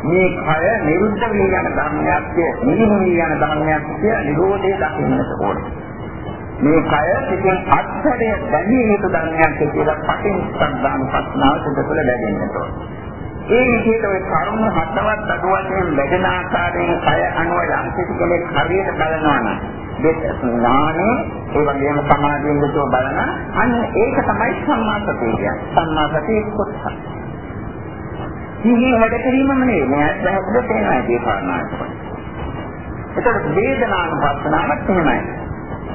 මේ කය නිරුද්ධ වී යන ධර්මයක් නිරුද්ධ වී යන ධර්මයක් කිය නිරෝධය දකින්නට ඕනේ. මේ කය පිටින් අත්හැරය බැඳී යුතු ධර්මයක් කියලා පටින් සම්දානුපස්නාව සිදු කළ බැඳෙන්නට ඕනේ. ඒ විදිහට ඔය කර්ම හතවත් අඩු වශයෙන් වැඩෙන ආකාරයෙන් කය අනුව යම් කිසි කෙනෙක් හරියට බලනවා නම් දෙත් ඥානෙ ඒ වගේම සමාධියෙන් යුතුව බලන අන්න ඒක තමයි සම්මා සතිය කියන්නේ. සම්මා සතිය කොටස. මේ වැඩ කිරීමම නෙවෙයි මේ පැහැදිලිව තේනවා ඒ කාරණාවට. ඒතකොට වේදනානුපස්සනාවක් එහෙමයි.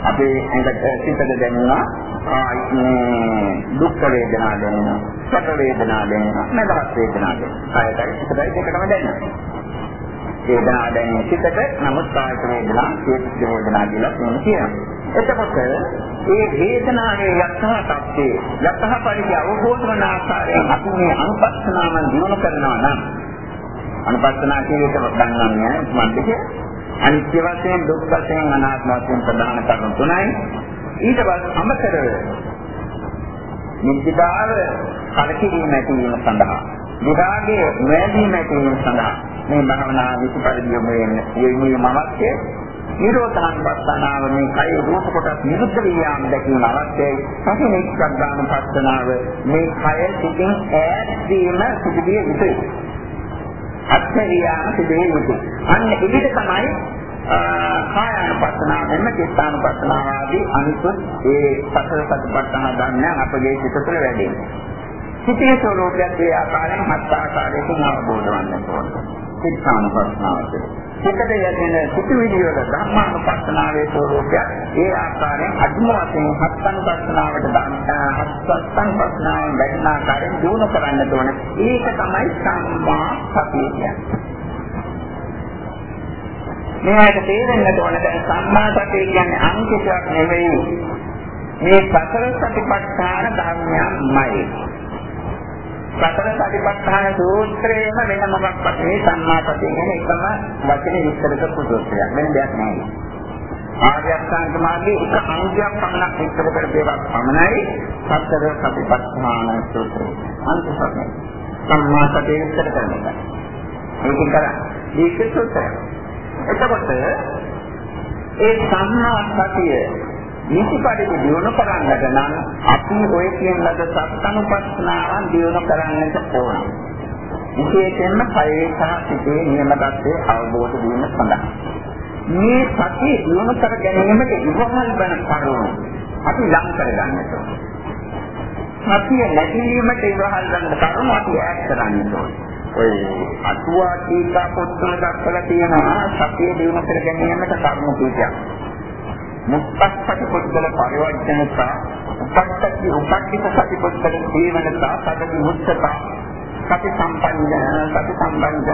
අපේ ඇඟට සිතට දැනෙනවා ආ දුක් වේදනා දැනෙනවා සැප වේදනා දැනෙනවා මදහත් වේදනා දැනෙනවා කායයි සිතයි දෙකටම දැනෙනවා වේදනා දැනෙන සිතට නමුත් කායික වේදනා චේතසික වේදනා කියලා කියන කියනවා එතකොට ඒ වේදනාවේ යථා තත්ත්වයේ යථා පරිදි අවබෝධ වන ආකාරයෙන් අපි මේ අනුපස්සනාවන් දිනු කරනවා නම් අනුපස්සනා කියන එක ගන්නන්නේ මොකක්ද අනිත්‍ය වශයෙන් දුක් වශයෙන් අනාත්ම වශයෙන් ප්‍රධාන කරුණු තුනයි. ඊට පස්සේ අමතරව නිත්‍යතාව කලකිරීම ඇති වීම සඳහා විරාගයේ නැදීම ඇති වීම සඳහා මේ භවනා විසුපරිදි යොමු වෙන්නේ අවශ්‍යයි. නිරෝධයන් පස්සනාව මේ කය රූප කොටස් නිරුද්ධ වී යාම දැකීම අවශ්‍යයි. සතිනේ ශ්‍රද්ධාන පස්සනාව මේ කය සිටින් ඈත් වීම සිදුවිය යුතුයි. අත්හැරියාම සිදුවේ යුතුයි. අන්න ඉදිරියට තමයි කායानुපස්සනාව එන්න චිත්තානුපස්සනාව ආදී අනිකුත් ඒ සතර සතිපට්ඨාන ධර්මයන් අපගේ සිත තුළ වැඩි වෙනවා. සිතේ ස්වરૂපයත් ඒ ආකාරයෙන් හත් ආකාරයකින් අවබෝධ වන්න ඕනේ. චිත්තානුපස්සනාවට. සිතට යැදෙන සිතුවිලි වල ධර්මානුපස්සනාවේ ස්වરૂපය ඒ ආකාරයෙන් අදුම වශයෙන් හත්අනුපස්සනාවට දාන්න හත්අනුපස්සනාවෙන් වැඩින ආකාරයෙන් දිනු කරන්න ඕන. ඒක තමයි සම්මා සතිය කියන්නේ. මේකට තේරෙන්නට ඕන දැන් සම්මා සතිය කියන්නේ අංකිතයක් නෙවෙයි. මේ සතර සතිපට්ඨාන ධර්මයන්මයි. සතර සතිපට්ඨාන සූත්‍රයේම වෙන මොකක්වත් මේ සම්මාපතිය කියන එකම වචනේ විස්තර කරපු සූත්‍රයක්. වෙන දෙයක් නෑ. ආර්ය අෂ්ටාංග මාර්ගයේ එක අංගයක් පමණක් විස්තර කරපේවක් පමණයි සතර සතිපට්ඨාන සූත්‍රය. අන්තිමට සම්මාපතිය විස්තර කරන එක. ඒක කරා. ඒක සූත්‍රය. එතකොට ඒ සම්මා සතිය නිසිපරිදි දියුණු කරන්නට නම් අපි ඔය කියන ලද සත්‍යනුපස්සනාවන් දියුණු කරන්නට ඕන. විශේෂයෙන්ම කයේ සහ සිතේ නියම தත්ත්වය අවබෝධ වීම සඳහා. මේ සතිය දියුණු කර ගැනීමට ඉවහල් වන කරුණු අපි ලං කර ගන්නට ඕන. සතිය නැතිවීමට ඉවහල් වන කරුණු අපි ඈත් කරන්නට ඕන. ඔය අටුවා ටීකා පොත්වල දක්වලා තියෙනවා සතිය දියුණු කර ගැනීමට කරුණු කීපයක්. මුක්තස්සති පුද්ගල පරිවර්තනතා උපත්තති උපට්ඨිත සති පුද්ගල ජීවනතා සදති මුත්තතා සති සම්පන්න සති සම්බන්ධ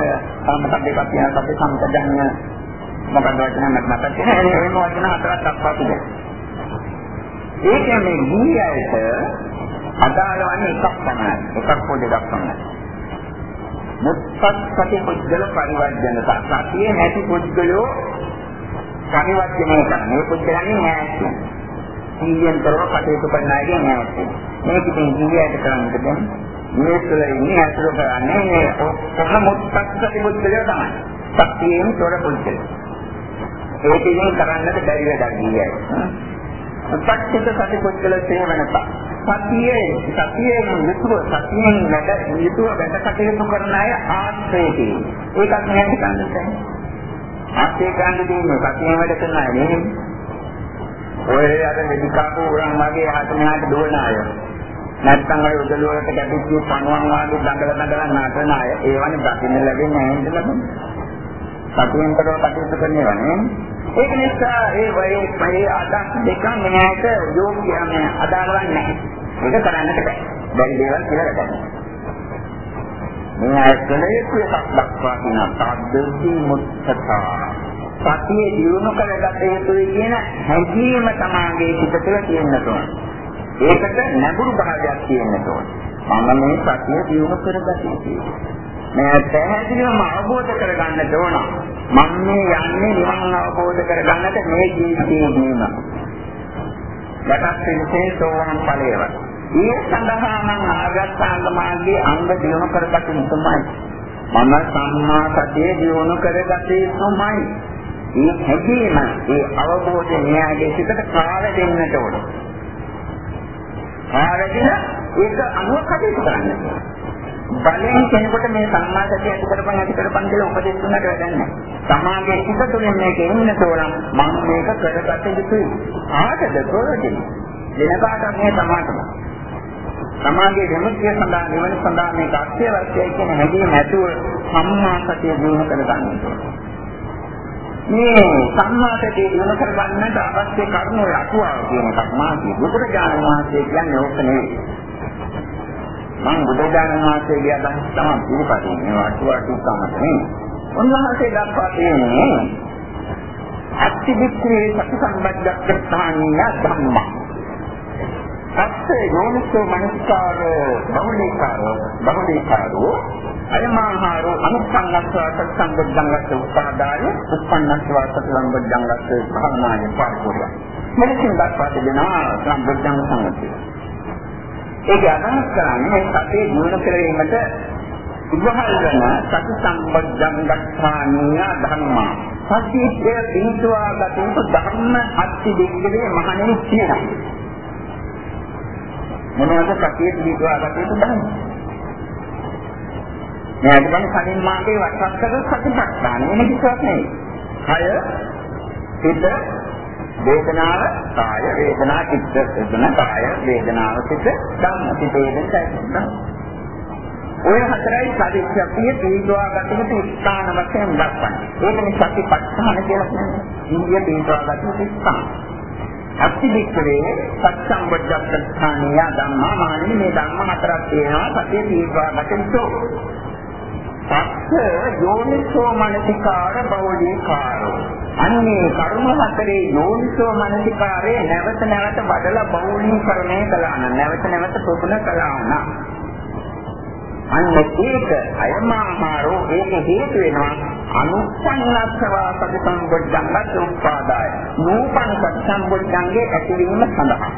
සම්පදේක කියන සති සම්පදන්න. මොකක්ද වචන මතක තියෙන ඒ වචන හතරක් දක්වා තිබෙනවා ඒ කියන්නේ ගිහියට අදාළ වන්නේ එකක් තමයි. එකක් පොඩි දෙකක් තමයි. මුත්තස්සති පුද්ගල පරිවර්තනතා සතියේ නැති පුද්ගලෝ පරිවර්තනය කරන මේ පුද්ගලයන් නෑස්ති. සීයෙන් කරව කටයුතු කරන අයගේ නෑස්ති. මේක ඉතින් ජීවිතයට කරන්නට බෑ. මේ තුළ ඉන්නේ අසුර කරන්නේ මේ ඔක්කොම මුත්තක්සති පුද්ගලයෝ තමයි. ශක්තියෙන් තොර පුද්ගලයෝ. ඒක ඉතින් කරන්නට බැරි වැඩක් නෑ. උපක්ෂිත සති පුද්ගල සේවනපා. සතියේ සතියෙන් යුතුව සතියෙන් වැඩ යුතුව වැඩ කටයුතු කරන අය ආශ්‍රයදී. ඒකත් මෙහෙට ගන්න බෑ. ආශ්‍රය ගන්න දෙන්නේ සතියෙන් වැඩ කරන අය නෙමෙයි. ඔය අර මෙඩිකාපු උරන් වගේ හත මෙහාට දුවන අය. නැත්තම් අර උදළු වලට ගැටිච්ච පණුවන් වාගේ දඟල දඟල නටන අය. ඒවනේ දකින්න ලැබෙන්නේ නැහැ නේද ලබන්නේ. සතියෙන් කරව කටයුතු කරන්නේ නේ. ඒක නිසා ඒ වගේ මේ අදහස් දෙක මෙයාට යෝග්‍යම අදාළවක් නැහැ. ඒක කරන්නට බෑ. බැරි දේවල් කියලා ගන්න. මේ ඇත්තනේ එකක් දක්වා කියන සාද්දති මුත්තතා. සතිය දියුණු කරගත යුතුයි කියන හැඟීම තමාගේ සිත තුළ තියෙන්න ඕන. ඒකට නැඹුරු භාවයක් තියෙන්න ඕන. මම මේ සතිය දියුණු කරගත යුතුයි. මේ පැහැදිලිවම අවබෝධ කරගන්න ඕන. මම මේ යන්නේ නිවන් අවබෝධ කරගන්නට මේ ජීවිතයේදීම. යටත් වෙනසේ සෝවාන් ඵලයවත්. ඒ සඳහා මම ආගත්තාංග මාර්ගයේ අංග දියුණු කරගත යුතුමයි. මම සම්මා සතිය දියුණු කරගත යුතුමයි. මේ හැදීම ඒ අවබෝධය න්යායයේ සිතට කාල දෙන්නට ඕන. කාල දෙන ඒක අනුව කටයුතු කරන්න ඕන. බලෙන් කෙනෙකුට මේ සම්මාසතිය ඇති කරපන් ඇති කරපන් කියලා උපදෙස් දුන්නට වැඩක් නැහැ. සමාගයේ සිත තුළින් මේක එන්න තෝරන මම මේක කරගත යුතුයි. ආකද ප්‍රයෝජන. වෙනකාට මේ සමාතම. සමාගයේ විමුක්තිය සඳහා නිවන සඳහා මේක අත්‍යවශ්‍යයි කියන හැඟීම ඇතුව සම්මාසතිය දිනු කරගන්න ඕනේ. මේ සම්මාසතිය දිනු කරගන්නට අවශ්‍ය කරුණු අටුවාව කියන එකක් මාගේ බුදුරජාණන් වහන්සේ කියන්නේ ඕක නෙවෙයි. මම බුදුදානන් වහන්සේගේ අදහස් තමයි පිළිපදින්නේ වටුවට තමයි. උන්වහන්සේ දක්වා තියෙන්නේ අත්තිවික්‍රේ සති සම්බද්ධක්ඛානිය ධම්ම. සත්‍ය යෝනිසෝ මනස්කාර බහුලීකාර බහුලීකාරෝ අයමාහාරෝ අනුස්සංගස්වාස සම්බුද්ධංගස්ස උපාදාය උපන්නස්වාස සම්බුද්ධංගස්ස භාවනාය පාරිපූර්ණ. මෙලෙසින් දක්වා තිබෙනවා සම්බුද්ධංග සංගතිය. ඒක අදහස් කරන්නේ සතේ දිනු කිරීමට ඉවහල් වෙන සති සම්බද්ධංගස්ථානීය ධර්මා. සතියේ පිටුවා ගත ධර්ම අත්ති දෙකේ මහණෙනි කියනවා. මොනවද සතියේ පිටුවා ගත යුතු ධර්ම? මේ අදගෙන කලින් මාගේ වටක් කර සතිපට්ඨාන වෙන කිසිවක් නෙවෙයි. කය හිත වේදනාව කාය වේදනා චිත්ත වේදනා කාය වේදනාව චිත්ත ධම්ම චිත්ත වේදනා ඔය හතරයි සතිච්ඡප්පිය තීන්දුවා ගන්නට ස්ථාන වශයෙන් දක්වන්නේ. ඒක මේ සතිපට්ඨාන කියලා කියන්නේ. ඉන්දිය තීන්දුවා ගන්න ස්ථාන. අත්තිවික්‍රේ සත්සම්බුද්ධත්ථානිය ධම්මා මානෙ මේ ධම්ම හතරක් තියෙනවා. සතිය තීන්දුවා ගන්නට. පස්ස යෝනිසෝ මනසිකාර බෞද්ධීකාරෝ අන්නේ කර්ම හතරේ යෝනිසෝ මනසිකාරයේ නැවත නැවත වඩලා බෞද්ධීකරණය කළා නම් නැවත නැවත ප්‍රගුණ කළා නම් අන්න ඒක අයමාහාරෝ ඒක හේතු වෙනවා අනුපන්නස්සවා සති සම්බොද්ධංගත් උපාදාය. නූපන් සති සම්බොද්ධංගේ ඇතිවීම සඳහා.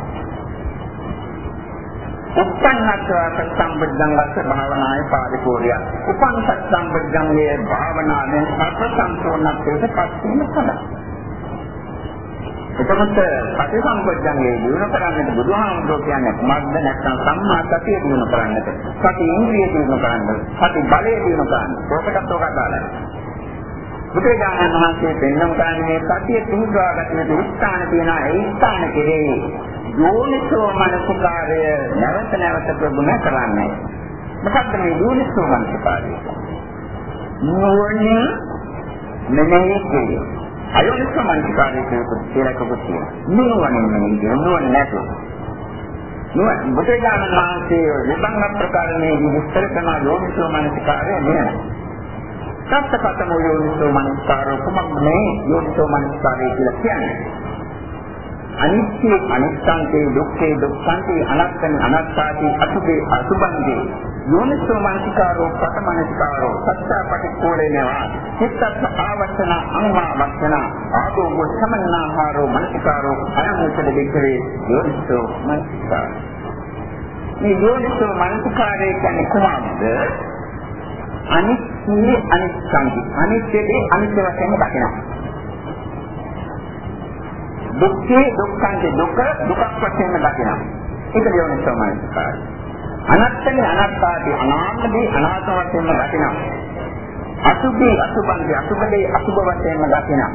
උපන්නස්සවා සති සම්බොද්ධංගත් භාවනාය පාරිපූර්ණය උපන් සති සම්බොද්ධංගේ භාවනාවෙන් සත්‍ය සම්පූර්ණත්වයට පත් වීම සඳහා. එතකොට ප්‍රතිසම්පජ්ජංගේ දිනු කරන්නට බුදුහාමුදුරුවෝ කියන්නේ කුමක්ද නැත්නම් සම්මා සතිය දිනු කරන්නට. සති ඉන්ද්‍රිය දිනු කරන්නට සති බලය දිනු කරන්න. ඕකටත් ඕක අදාළයි බුදුරජාණන් වහන්සේ දෙන්නම් කාණේ සතිය තුන්වා ගන්න ස්ථාන තියෙන ඒ ස්ථාන කෙරෙහි යෝනිසෝ මනසකාරය නැවත නැවත ප්‍රගුණ කරන්නේ. මොකක්ද මේ යෝනිසෝ මනසකාරය? නුවණ මෙනෙහි කිරීම. අයෝනිසෝ මනසිකාරය කියලා කවුරුත් කියනවා. නුවණින් නෙමෙයි නුවණ නැතුව. නුවණ බුදුජානක මහන්සිය විභංග ප්‍රකාරණේ විස්තර කරන යෝනිසෝ මනසිකාරය නෙමෙයි. සත්‍යකතම යෝනිසෝ මනසිකාරය කොහොමද මේ යෝනිසෝ මනසිකාරය කියලා කියන්නේ? අනිත්‍ය අනිත්‍යන්තේ දුක්ඛේ දුක්ඛන්තේ අනත්තං අනත්තාති අසුභේ අසුභංගේ යෝනිසෝ මනසිකාරෝ පතමනසිකාරෝ සත්‍යපටික්ඛෝලේනවා චිත්තත් ආවර්තන අනුමාවර්තන ආදෝ සමන්නාහාරෝ මනසිකාරෝ අයමුචද දෙකේ යෝනිසෝ මනසිකාර. මේ යෝනිසෝ මනසිකාරය කියන්නේ කොහොමද? අනිත්‍ය අනිත්‍යන්ති අනිත්‍යදී අනිත්‍ය වශයෙන් දකිනවා. දුක්ඛේ දුක්ඛන්ති දුක දුකක් වශයෙන් දකිනවා ඒක යෝනිසෝමනස්කාරය. අනත්තනේ අනත්තාදී අනාත්මදී අනාත්ම වශයෙන්ම දකිනවා. අසුභී අසුභන්දී අසුභදී අසුභ වශයෙන්ම දකිනවා.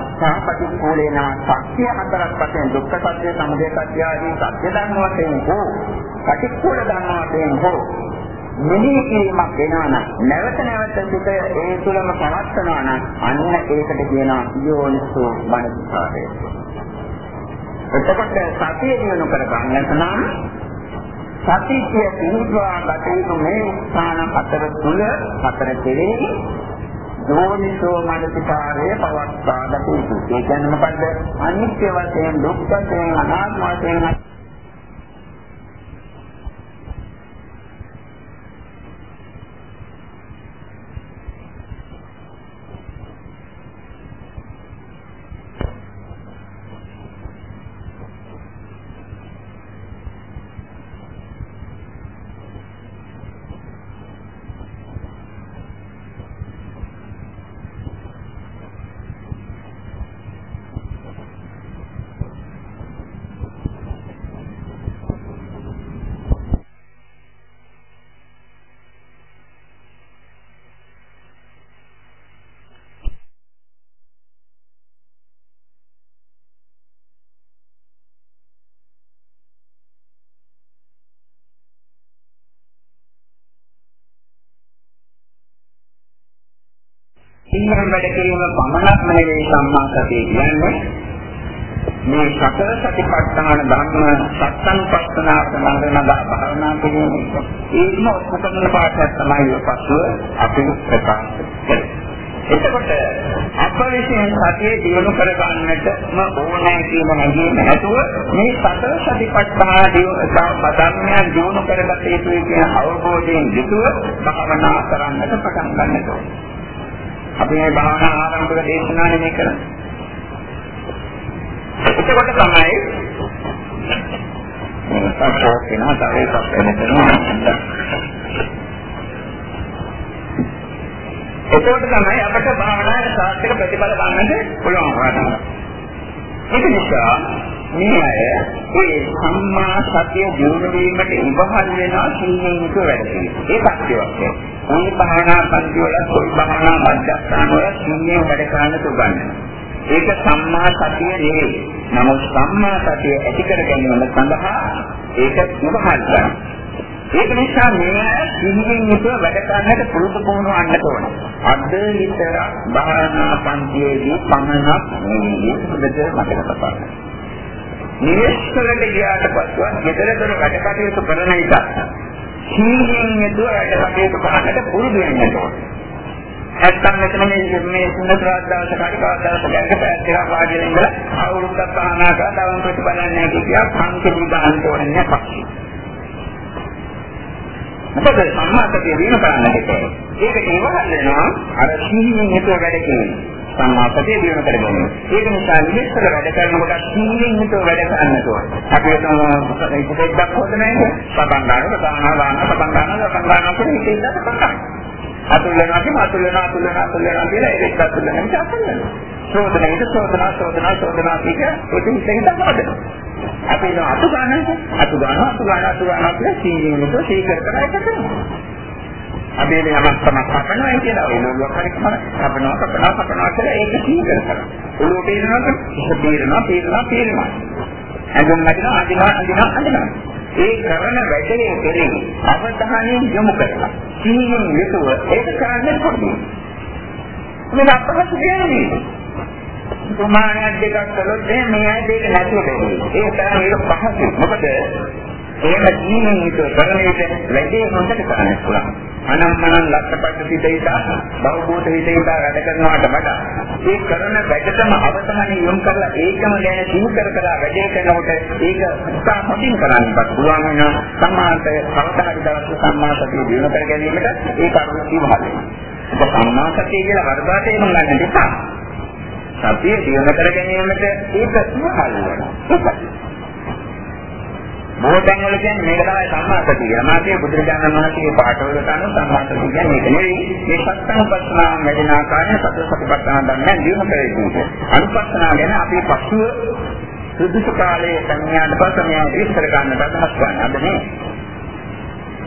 සත්‍යා පටික්කුලේන සත්‍ය හතරක් වශයෙන් දුක්ඛ සත්‍ය, සමුදය සත්‍ය ආදී සත්‍ය ධර්ම වශයෙන් හෝ පටික්කුල ධර්ම වශයෙන් හෝ මෙහි කිරීමක් වෙනවා නම් නැවත නැවත සිත ඒ තුළම පවත්නවා නම් අන්න ඒකට කියනවා යෝනිසෝ මනසාරය. එතකොට සතිය දිනු කර ගන්නට නම් සතිය පිළිබඳව ගත යුතු මේ ස්ථාන හතර තුල හතර කෙරෙහි යෝනිසෝ මනසිකාරයේ පවත්වා ගත යුතුයි. ඒ කියන්නේ මොකද්ද? අනිත්‍ය වශයෙන්, දුක් වශයෙන්, අනාත්ම වශයෙන් වැඩ කිරීම පමණක්ම නෙවෙයි සම්මා සතිය කියන්නේ මේ සතර සතිපට්ඨාන ධර්ම සත්සංපස්සනා සම්බන්ධව භාවනා කිරීම ඒකම උත්තරන පාඩයක් තමයි පසුව අපි ප්‍රකාශ කරන්නේ. එතකොට අප විසින් සතිය දියුණු කර ගන්නටම ඕනෑ කියන හැඟීම නැතුව මේ සතර සතිපට්ඨාන ධර්මයන් දියුණු කරගත යුතුයි කියන අවබෝධයෙන් යුතුව භාවනා කරන්නට පටන් ගන්නට ඕනේ. අපි මේ භාවනා ආරම්භක දේශනානේ මේ කරන්නේ. එතකොට තමයි සත්‍යෝ වෙනවා තව එකක් වෙනවා. එතකොට තමයි අපිට භාවනාවේ සාර්ථක ප්‍රතිඵල ගන්නට පුළුවන් වුණා. ඒක නිසා මේ අය මේ සම්මා සතිය දිනු වීමට ඉවහල් වෙනා සිහියෙන් යුතුව වැඩ පිළිවෙල. ඒක අත්‍යවශ්‍යයි. මේ භාවනා පන්ති වල කොයි භාවනා මධ්‍යස්ථාන වල සිහියෙන් වැඩ කරන්න තුගන්නවා. ඒක සම්මා සතිය නෙවෙයි. නමුත් සම්මා සතිය ඇති කර ගැනීම සඳහා ඒක ඉවහල් කරනවා. ඒක නිසා මේ සිහියෙන් යුතුව වැඩ කරන්නට පුරුදු පුහුණු වන්නට ඕන. අද විතර භාවනා පන්තියේදී පමණක් මේ විදිහට මතක තබන්න. නිවෙස්වලට ගියාට පස්සෙ ගෙදරදොර වැඩ කටයුතු කරන එක සීලයෙන් යුතුව වැඩ කටයුතු කරන්නට පුරුදු වෙන්න ඕනේ. නැත්තම් මෙතන මේ මේ සුන්දරාත් දවස කඩපාත දවස ගැන පැත්තට වාඩිලා ඉඳලා අවුරුද්දක් ආනා කරලා තවම ප්‍රතිඵල නැහැ කියලා සංකේත දාන්න ඕනේ නැහැ. මොකද සම්මාසකේ දින කරන්නට ඒකට ඉවහල් වෙනවා අර සීලයෙන් යුතුව වැඩ කිරීම. සම්මාපතිය දිනු කරගන්න. ඒක නිසා නිස්සල වැඩ කරනකොට සීලෙන් හිතුව වැඩ කරන්න ඕනේ. අපි ඒක දෙකක් හොදන්නේ පටන් ගන්නවා, දානවා, දානවා, පටන් ගන්නවා, පටන් ගන්නවා කියන එක ඉඳලා පටන් ගන්නවා. අතුල් වෙනවා කියන අතුල් වෙනවා, අතුල් වෙනවා, අතුල් වෙනවා කියලා ඒක අතුල් වෙනවා කියන අතුල් වෙනවා. සෝදනයිද සෝදනා සෝදනා සෝදනා කියන ඒක හිතෙන් තමයි. අපි ඒක අතු ගන්නවා, අතු ගන්නවා, අතු ගන්නවා, අතු ගන්නවා කියලා සීලෙන් හිතුව සීකර කරලා ඒක කරනවා. අපි මේ යමක් තමයි කපනවා කියලා ඔළුවක් හරි කපනවා කපනවා කපනවා කියලා ඒක සීකර කරනවා. ඔළුව පේනවාද? ඉහ පේනවා පේනවා පේනවා. ඇඟුම් නැතිනම් අදිනවා අදිනවා අදිනවා. ඒ කරන වැඩේ කෙරෙහි අවධානය යොමු කරලා සීයෙන් යුතුව ඒක කරන්න පුළුවන්. මේ අපහසු දෙයක් ප්‍රමාණයක් දෙකක් කළොත් මේ අය දෙක නැතුව වෙන්නේ. ඒ තරම් ඒක පහසුයි. මොකද එහෙම ජීවන යුතුව කරන විට වැඩේ හොඳට කරන්න පුළුවන්. අනම්මනම් ලක්ෂපත් සිතේට බෞද්ධ හිතේට වැඩ කරනවට වඩා ඒ කරන වැඩටම අවධානය යොමු කරලා ඒකම ගැන සිහි කර කර වැඩේ කරනකොට ඒක ඉතා හොඳින් කරන්නත් පුළුවන් වෙන සම්මාත සමතහරි දවස් සම්මාසතිය දිනු කර ගැනීමට ඒ කරුණ කිවහල් වෙනවා. සම්මාසතිය කියලා වර්ධාට එන්න ගන්න දෙපා. සතිය දිනු කර ගැනීමට ඒක ඉවහල් වෙනවා. බොහෝතන් වල කියන්නේ මේක තමයි සම්මාසතිය. මාගේ බුදුරජාණන් වහන්සේගේ පාඨවලට අනුව සම්මාසතිය කියන්නේ මේක නෙවෙයි. මේ සත්‍යනුපස්සනාව වැඩෙන ආකාරය සතර සතිපට්ඨාන ධර්මයන් දිනු කරේ. අනුපස්සනාව ගැන අපි පසුව සුදුසු කාලයේ සංඥාට පස්සේ මෙයා විස්තර ගන්නට අදහස් ගන්න. අද නේ.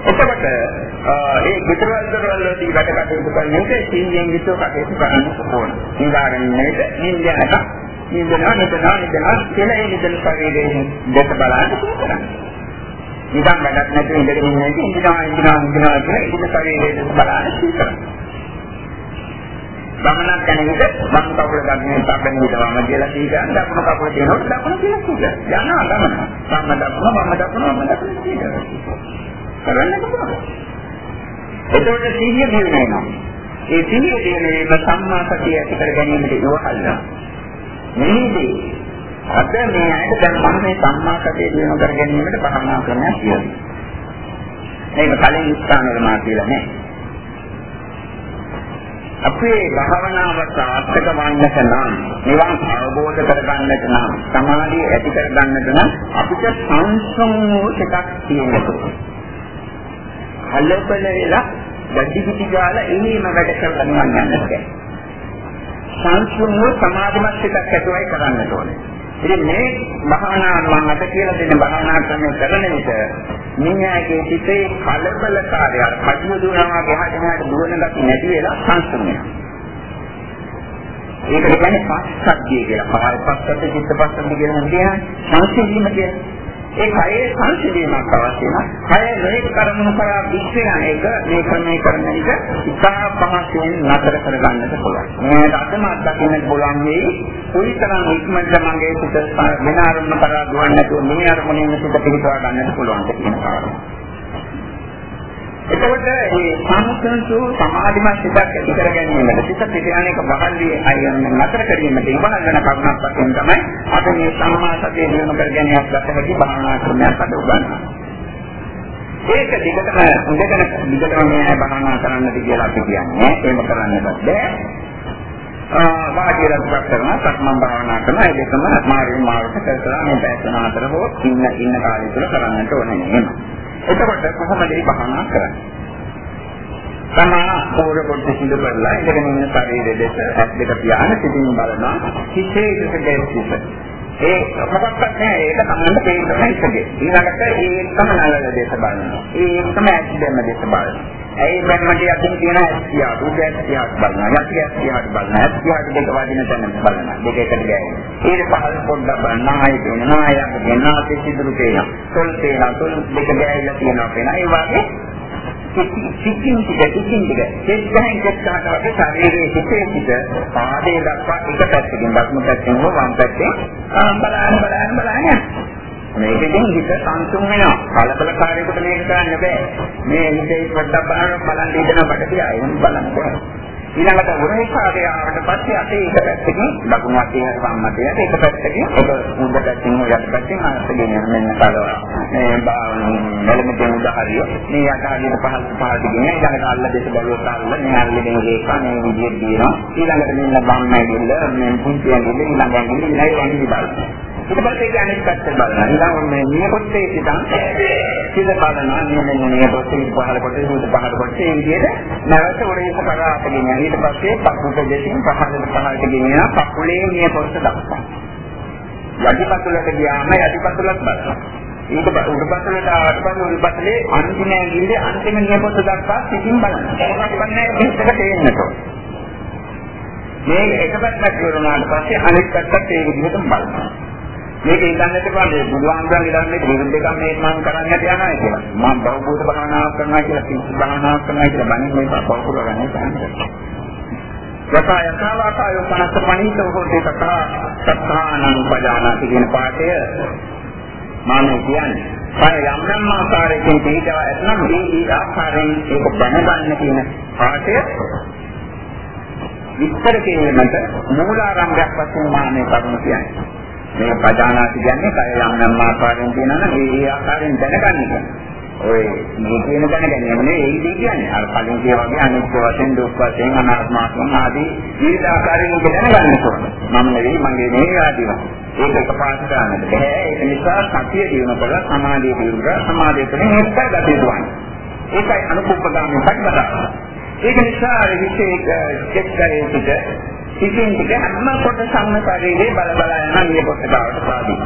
එතකොට ඒ විතරවල වලදී වැඩ කටයුතු කරන්නේ සීයෙන් විතර කටයුතු කරන්න ඕන. නිදාගන්නේද නින්දනක නින්දනා නිදනා නිදනා කියලා ඒ නිදන ශරීරයේ දෙක බලන්න කරන්නේ. නිකන් වැඩක් නැතුව ඉඳගෙන ඉන්නේ ඉඳනවා ඉඳනවා ඉඳනවා කියලා ඉඳ ශරීරයේ දෙක බලන්න කරන්නේ. ගමනක් යන විට වම් කකුල ගන්නේ සම්බෙන් විදවම කියලා කියනවා. දකුණු කකුල දෙනකොට දකුණ කියලා කියනවා. යනවා ගමන. සම්ම දකුණ වම් දකුණ වම් දකුණ කියනවා. කරන්න පුළුවන්. එතකොට සිහිය දිනනවා. ඒ සිහිය දිනීම සම්මා සතිය ඇති කර ගැනීමට ඉවහල්න. මේදී අද මේ ඇයි දැන් මම මේ සම්මා සතිය දිනු කර ගැනීමට භාවනා කරනවා කියන්නේ. මේක කලින් ස්ථානවල මා කියලා නෑ. අපේ භාවනාව සාර්ථක වන්නට නම් නිවන් අවබෝධ කරගන්නට නම් සමාධිය ඇති කරගන්නට නම් අපිට සංසම් වූ එකක් තියෙනවා. කලබල වෙලා වැඩි පිටි ගාලා එහෙම වැඩ කරගෙන යන්නත් බැහැ. සංසම් වූ සමාධිමත් එකක් ඇතුවයි කරන්නට ඕනේ. ඉතින් මේ භාවනා මම අද කියලා දෙන භාවනා ක්‍රමය කරන විට මිනිහාගේ සිතේ කලබලකාරය අර කඩුව දුවනවා ගහට යනට දුවන ගති නැති වෙලා සංසම් වෙනවා. ඒකට කියන්නේ පස්සද්ධිය කියලා. පහල් පස්සද්ධිය චිත්ත පස්සද්ධිය කියලා කියන්නේ සංසිඳීම කියන්නේ. ඒ කයේ සංසිඳීමක් අවශ්‍ය නම් කය නොඑක කර්මණු කරා විශ්වයන එක මේ ක්‍රමයේ කරන එක ඉතා පහසුවෙන් නතර කරගන්නට පුළුවන්. මේකට අතම අත්දකින්න පුළුවන් වෙයි. කොයිතරම් ඉක්මනට මගේ සිත වෙන අරමුණ කරා දුවන්නේ නැතුව මේ අරමුණේම සිත පිළිපවා ගන්නට පුළුවන් කියන කාරණා. එතකොට මේ සංසන්සු සමාධිමත් සිතක් ඇති කර ගැනීමට සිත පිටියනක බහල්ලි අයන්න නතර කිරීමට ඉවහල් වෙන කරුණක් වශයෙන් තමයි අද මේ සම්මා සතිය දිනු කර ගැනීමක් ගත හැකි භාවනා ක්‍රමයක් අද උගන්වනවා. ඒක දිගටම ඉඳගෙන දිගටම මේ භාවනා කරන්නද කියලා අපි කියන්නේ. එහෙම කරන්නත් බැහැ. ආ වාඩිලා කරනවා සක්මන් භාවනා කරනවා ඒ දෙකම මාර්ගය මාර්ගයට කරලා මේ පැය අතර හෝ ඉන්න ඉන්න කාලය තුල කරන්නට ඕනේ නේ. එතකොට කොහොමද මේ භාවනා කරන්නේ? තමා පොර කොට සිඳ බලලා ඉඳගෙන ඉන්න ශරීරයේ දෙස ඇස් දෙක පියාන සිටින් බලනවා හිතේ ඉස්සෙල්ලා ඒ මොකක්වත් නැහැ. ඒක තමයි තේරෙන්නේ. ඉස්සෙල්ලා ඊළඟට ඒකම නලල දෙස බලනවා. ඒකම ඇස් දෙන්න දෙස බලනවා. ඇයි බැලමට යකින් තියෙන ඇස්තියා රූප ඇස්තියා බලනවා යටි ඇස්තියා බලනවා ඇස්තියා දෙක වදින තැන බලනවා දෙක එකට ගෑවෙනවා ඊට පහළ පොඩ්ඩක් බලනවා ආයෙ වෙනවා ආයෙ වෙනවා ආයෙ සිදුරු පේනවා. තොල් පේනවා තොල් දෙක ගෑවිලා තියෙනවා පේනවා ඒ වගේ සිතින් ටික සිතින් ටික. දෙස්සෙන් දෙස්සකට වගේ ශරීරයේ හිතේ පිට පාදයේ දක්වා එක පැත්තකින් බස්ම පැත්තෙන් හෝ වම් පැත්තෙන් බලන්න බලන්න බලන්න. මේකෙන් හිත සංසුන් වෙනවා. කලබලකාරීකට මේක කරන්න බෑ. මේ හිතේ පොඩ්ඩක් බලන්න බලන් ඉඳන බඩ තියා එහෙම බලන්න බෑ. ඊළඟට උරහිකාරය ආවට පස්සේ අතේ එක පැත්තකින් දකුණු අතේ සම්මතයට එක පැත්තකින් ඔබ මුද පැත්තකින් යට පැත්තකින් අනස්සගෙන මෙන්න කලවා. මේ බාලමෙන් උදාහරිය. මේ යට හරියට පහළ පහළට ගෙන ඊළඟට අල්ල දෙස බලුවත් අල්ල මේ අල්ලගෙන රේඛා මේ විදිහට දිනවා. ඊළඟට මෙන්න බම්මයි දෙන්න මේ පුංචි ඇඟිල්ල ඊළඟ ඇඟිල්ල ඊළඟ ඇඟිලි බලන්න. ඊට පස්සේ ඒක අනිත් පැත්ත බලනවා. ඊළඟ මේ නියපොත්තේ සිටන් සිට බලනවා. මේ නියපොත්තේ පහළ කොටේ උඩ පහළ කොටේ මේ විදිහට නැවත උරේස කරාට ගෙන ඊට පස්සේ පපුට දෙසින් පහළට පහළට ගෙනියන පපුලේ නියපොත්ත දක්වා. යටිපතුලට ගියාම යටිපතුලත් බලනවා. ඊට උඩපතුලට ආවට පස්සේ උඩපතුලේ අන්තිම ඇඟිල්ලේ අන්තිම නියපොත්ත දක්වා සිටින් බලනවා. මොකක්ද කියන්නේ මේක තේරෙන්නට මේ එක පැත්තක් ඉවරනාට පස්සේ අනිත් පැත්තත් ඒ විදිහටම බලනවා. මේක ඉඳන්නට බෑ බුදුහාමුදුරන් ඉඳන්නේ විරුද්ධ එකක් මේ මම කරන්නට යනවා කියලා. මම බෞද්ධ භාවනාවක් කරනවා කියලා පිස්සු භාවනාවක් කරනවා කියලා බණින් මේ බෞද්ධ ගන්නේ නැහැ. යථා යථාවාකායෝ පනස්ස පණීතෝ හෝති තථා සත්තානං පජානාති කියන පාඩය මම කියන්නේ. පය යම් යම් ආකාරයකින් පිළිදව ඇතනම් මේ ඊ ආකාරයෙන් ඒක දැනගන්න කියන පාඩය විස්තර කිරීමට මූලාරම්භයක් වශයෙන් මම මේ කරුණ කියන්නේ. මේ පදානාති කියන්නේ කය යම් යම් ආකාරයෙන් තියෙනවා නම් ඒ ඒ ආකාරයෙන් දැනගන්න එක. ඔය මේ කියන දැන ගැනීම නෙවෙයි ඒ කියන්නේ. අර කලින් කියා වගේ අනිත්‍ය වශයෙන් දුක් වශයෙන් අනාත්මාත්ම ආදී විවිධ ආකාරයෙන් දැනගන්න ඕන. මම නෙවෙයි මගේ නෙවෙයි ආදීව. ඒක එකපාරට ගන්නට බෑ. ඒක නිසා සතිය දිනනකොට සමාධිය දිනුවා සමාධිය තුළින් එක්ක ගත යුතුයි. ඒකයි අනුකම්පාවෙන් ප්‍රතිපදාව. ඒක නිසා විශේෂ චෙක්කරේ පිට ඉතින් ටික හැම කොටසක්ම ශරීරේ බල බල යන මේ කොටසට සාදී.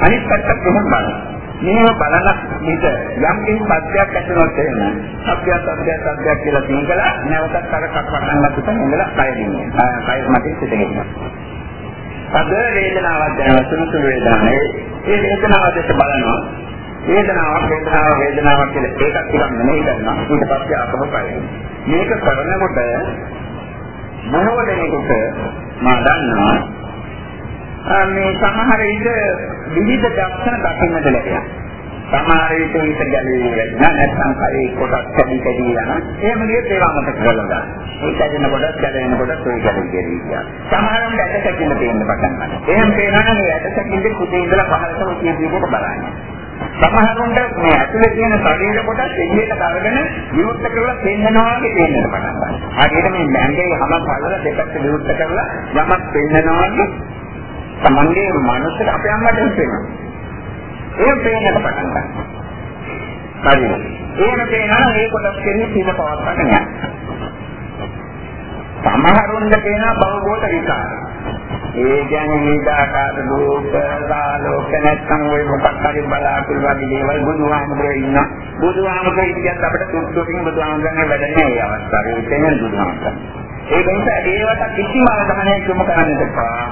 අනිත් පැත්තට කොහොමද බලන්නේ? මේව බලන විට යම් කිසි සත්‍යයක් ඇතිවෙනොත් එහෙම සත්‍ය සත්‍ය සත්‍ය කියලා තියකලා නැවතත් අර කප්පන්න තුතන ඉඳලා කය දින්නේ. කය මතින් සිටගෙන. අද වේදනාවක් දැනෙන සුසු වේදනාවේ ඒ වේදනාව දෙක බලනවා. වේදනාවක් වේදනාව වේදනාවක් කියලා ඒකක් ටිකක් නෙමෙයි කරනවා. ඊට පස්සේ ආපහු කය. මේක කරනකොට මොනවද දෙනෙකුට මා දන්නවා මේ සමහර විට විවිධ දර්ශන දකින්නට ලැබෙනවා. සමහර විට විතර ගැලේ වෙනවා නැත්නම් කයි කොටස් කැඩි කැඩි යන එහෙම නියත ඒවා මතක කරලා ගන්න. ඒ කැඩෙන කොටස් ගැලෙන කොටස් ඔය ගැලේ ගියා. සමහරවිට ඇට සැකිල්ල තියෙන්න පටන් ගන්නවා. එහෙම පේනවා මේ ඇට සැකිල්ල කුඩේ ඉඳලා පහළට කියන විදිහට බලන්නේ. සමහරුන්ට මේ ඇතුලේ තියෙන ශරීර කොටස් එළියට අරගෙන විවුර්ත කරලා පෙන්නනවා වගේ පේන්නට පටන් ගන්නවා. හරියට මේ බැංගේ හැම පළල දෙකක් විවුර්ත කරලා යමක් පෙන්නනවා වගේ තමන්ගේ මනසට අපේ අම්මට හිතෙනවා. ඒ පේන්නට පටන් ගන්නවා. හරිද? එහෙම පේනවා මේ කොටස් කෙරෙහි සීල පවත්වාගෙන යනවා. සමහරුන්ට පේනවා බවබෝධ විකාර. ඒ කියන්නේ නිදාකාර රූප, සාලෝක නැත්නම් ওই මොකක් හරි බලාපොරොත්තු වගේ දේවල් බුදුහාමුදුරේ ඉන්න. බුදුහාමුදුරේ ඉතින් අපිට සුදුසුකින් බුදුහාමුදුරන්ගේ වැඩන්නේ මේ අවස්ථාවේ ඉතින් බුදුහාමුදුරන්. ඒ නිසා ඒවට කිසිම අවධානයක් යොමු කරන්න එපා.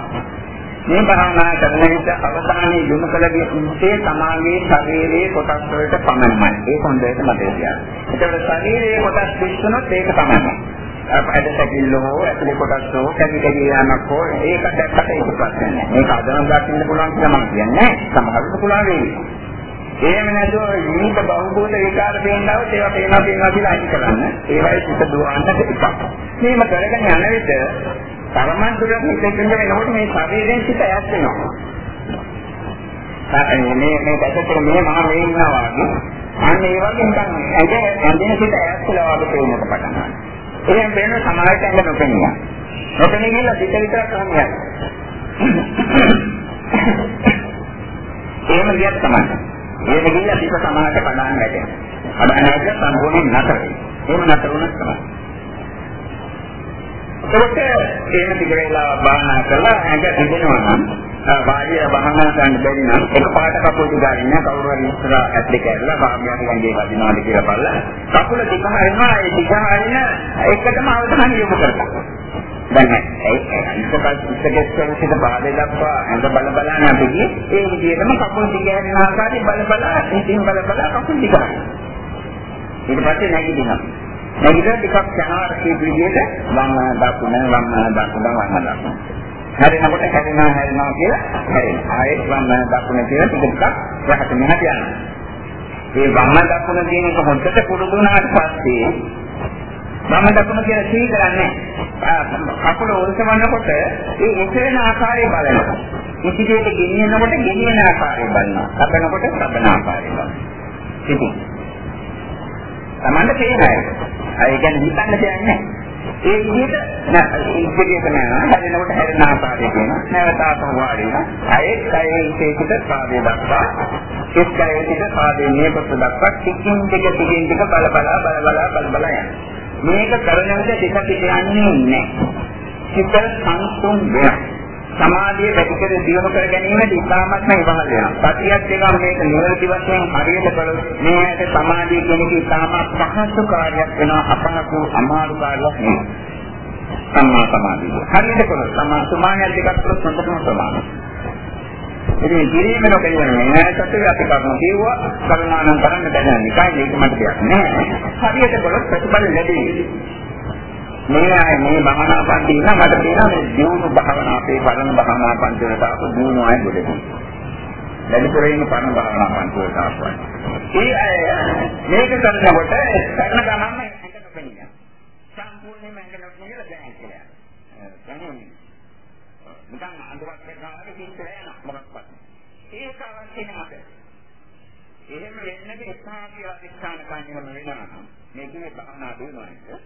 මේ භාවනා කරන විට අවධානය යොමු කළ යුත්තේ සමාගයේ ශරීරයේ කොටස් වලට පමණයි. ඒක හොඳට මතක තියාගන්න. ඒතකොට ශරීරයේ කොටස් දිස්සනොත් ඒක තමයි. අපිට සැකිල්ල හෝ ඇතුලේ කොටස් හෝ කැටි කැටි යamak හෝ ඒකට ඇත්තට ඒක ප්‍රශ්න නැහැ. මේක අදනම් දකින්න පුළුවන් කියලා මම කියන්නේ සමහරවිට පුළුවන් වෙයි. එහෙම නැතුව විවිධ බහුබෝධ විකාර පේනවත් ඒවා පේනවා පේනවා කියලා අයින් කරන්න. ඒවයි සිත දුවන්න දෙපා. මේක කරගෙන යන විට තරමන් දුරට හිතෙන්න වෙනකොට මේ ශරීරයෙන් සිත ඈත් වෙනවා. මේ මේ දැකතර මේ මහා මේ ඉන්නවා වගේ අන්න ඒ වගේ නිකන් ඇඟ ඇඟෙන සිත ඈත් වෙලා වගේ පේන්නට පටන් ගන්නවා. එහෙනම් වෙන සමාජයට ඇඟ නොපෙනියා. නොපෙනී ගිහලා සිත විතරක් කරන්නේ. එහෙම ගියත් තමයි. ඒක ගිහලා සිත සමාජයට පඩාන්න වැටෙනවා. පඩාන්න වැටෙන සම්පූර්ණයෙන් නැතර. එහෙම නැතර වුණත් තමයි. එතකොට එහෙම ටික වෙලාවක් භාවනා කරලා ඇඟ ඉඳෙනවා නම් වාඩිය භාවනා කරන්න බැරි නම් එක පාට කකුල් දිගාරින්න කවුරු හරි ඉස්සර ඇද්ද කැරලා භාග්‍යයන් ගංගේ වදිනවාද කියලා බලලා කකුල දිග හරිනවා ඒ දිග හරින එකටම අවධානය යොමු කරගන්න. දැන් ඒ ඉස්සකල් ඉස්සකෙස්සෙන් සිට පාදේ දක්වා ඇඟ බල බල නැතිදී ඒ විදිහටම කකුල් දිග හරින ආකාරي බල බල ඉතින් බල බල කකුල් දිග හරිනවා. ඊට පස්සේ නැගිටිනවා. නැගිටින ටිකක් යනවා ඒ විදිහට වම් දකුණ වම් දකුණ වම් දකුණ. හැරෙනකොට හැරෙනවා හැරෙනවා කියලා හැරෙනවා. ආයෙත් වම් දකුණ කියලා ටික ටිකක් යහට මෙහාට යනවා. මේ වම් දකුණ කියන එක හොද්දට පුරුදු වුණාට පස්සේ වම් දකුණ කියලා සී කරන්නේ කකුල උල්සවන්නකොට ඒ එසෙන ආකාරය බලනවා. ඉදිරියට ගෙනියනකොට ගෙනියන ආකාරය බලනවා. තබනකොට තබන ආකාරය බලනවා. ඉතින් Tamanda තේරෙයි. ඒ කියන්නේ හිතන්න දෙයක් නැහැ. ඒ විදිහට ඉස්සෙදියට නෑ. හැදෙනකොට හැදෙන ආකාරය කියන නැවත ආපහු වාඩි වෙන අයෙත් කයේ ඉතේකට පාදේ දක්වා එක් කයේ ඉත පාදේ නියපොත්ත දක්වා ටිකින් ටික ටිකින් ටික බල බල බල බල බල බල යන මේක කරන විට ටික ටික යන්නේ නැහැ. චිත්ත සංසුන් වෙනවා සමාධිය වැඩි කර දියුණු කර ගැනීමට ඉතාමත්ම ඉවහල් වෙනවා. සතියක් දෙකම මේක නිවැරදි වශයෙන් හරියට කළොත් මේ ඇයට සමාධිය කියන එක ඉතාමත් පහසු කාර්යයක් වෙනවා අපහසු අමාරු කාර්යයක් නෙවෙයි. සම්මා සමාධිය. හරියට කළොත් සම්මා සමාධිය දෙකක් කළොත් හොඳටම සමානයි. ඉතින් කිරීම නොකරන්නේ නෑ සත්‍ය අපි කරන කිව්වා කරුණානම් කරන්න බැහැ නිකයි මේක මට දෙයක් නෑ. හරියට කළොත් ප්‍රතිඵල ලැබෙයි. මේ අය මේ භාවනා පන්ති ඉන්න මට තියෙනවා මේ දියුණු භාවනා අපේ පරණ භාවනා පන්ති වලට ආපු දියුණු අය ගොඩක්. වැඩිපුරින් පරණ භාවනා පන්ති වලට ආපු අය. ඒ අය මේක කරනකොට කරන ගමන්ම ඇඟ නොපෙනිය. සම්පූර්ණයෙන්ම ඇඟ නොපෙනියලා දැන් කියලා. දැනුනේ. නිකන් අඳුරක් කරනවා කිසිම මොකක්වත්. ඒක අවශ්‍ය නැහැ. එහෙම වෙන්නේ එක්සාපිය අධිෂ්ඨාන කන්නේ වෙනවා. මේකේ භාවනා දිනුවා.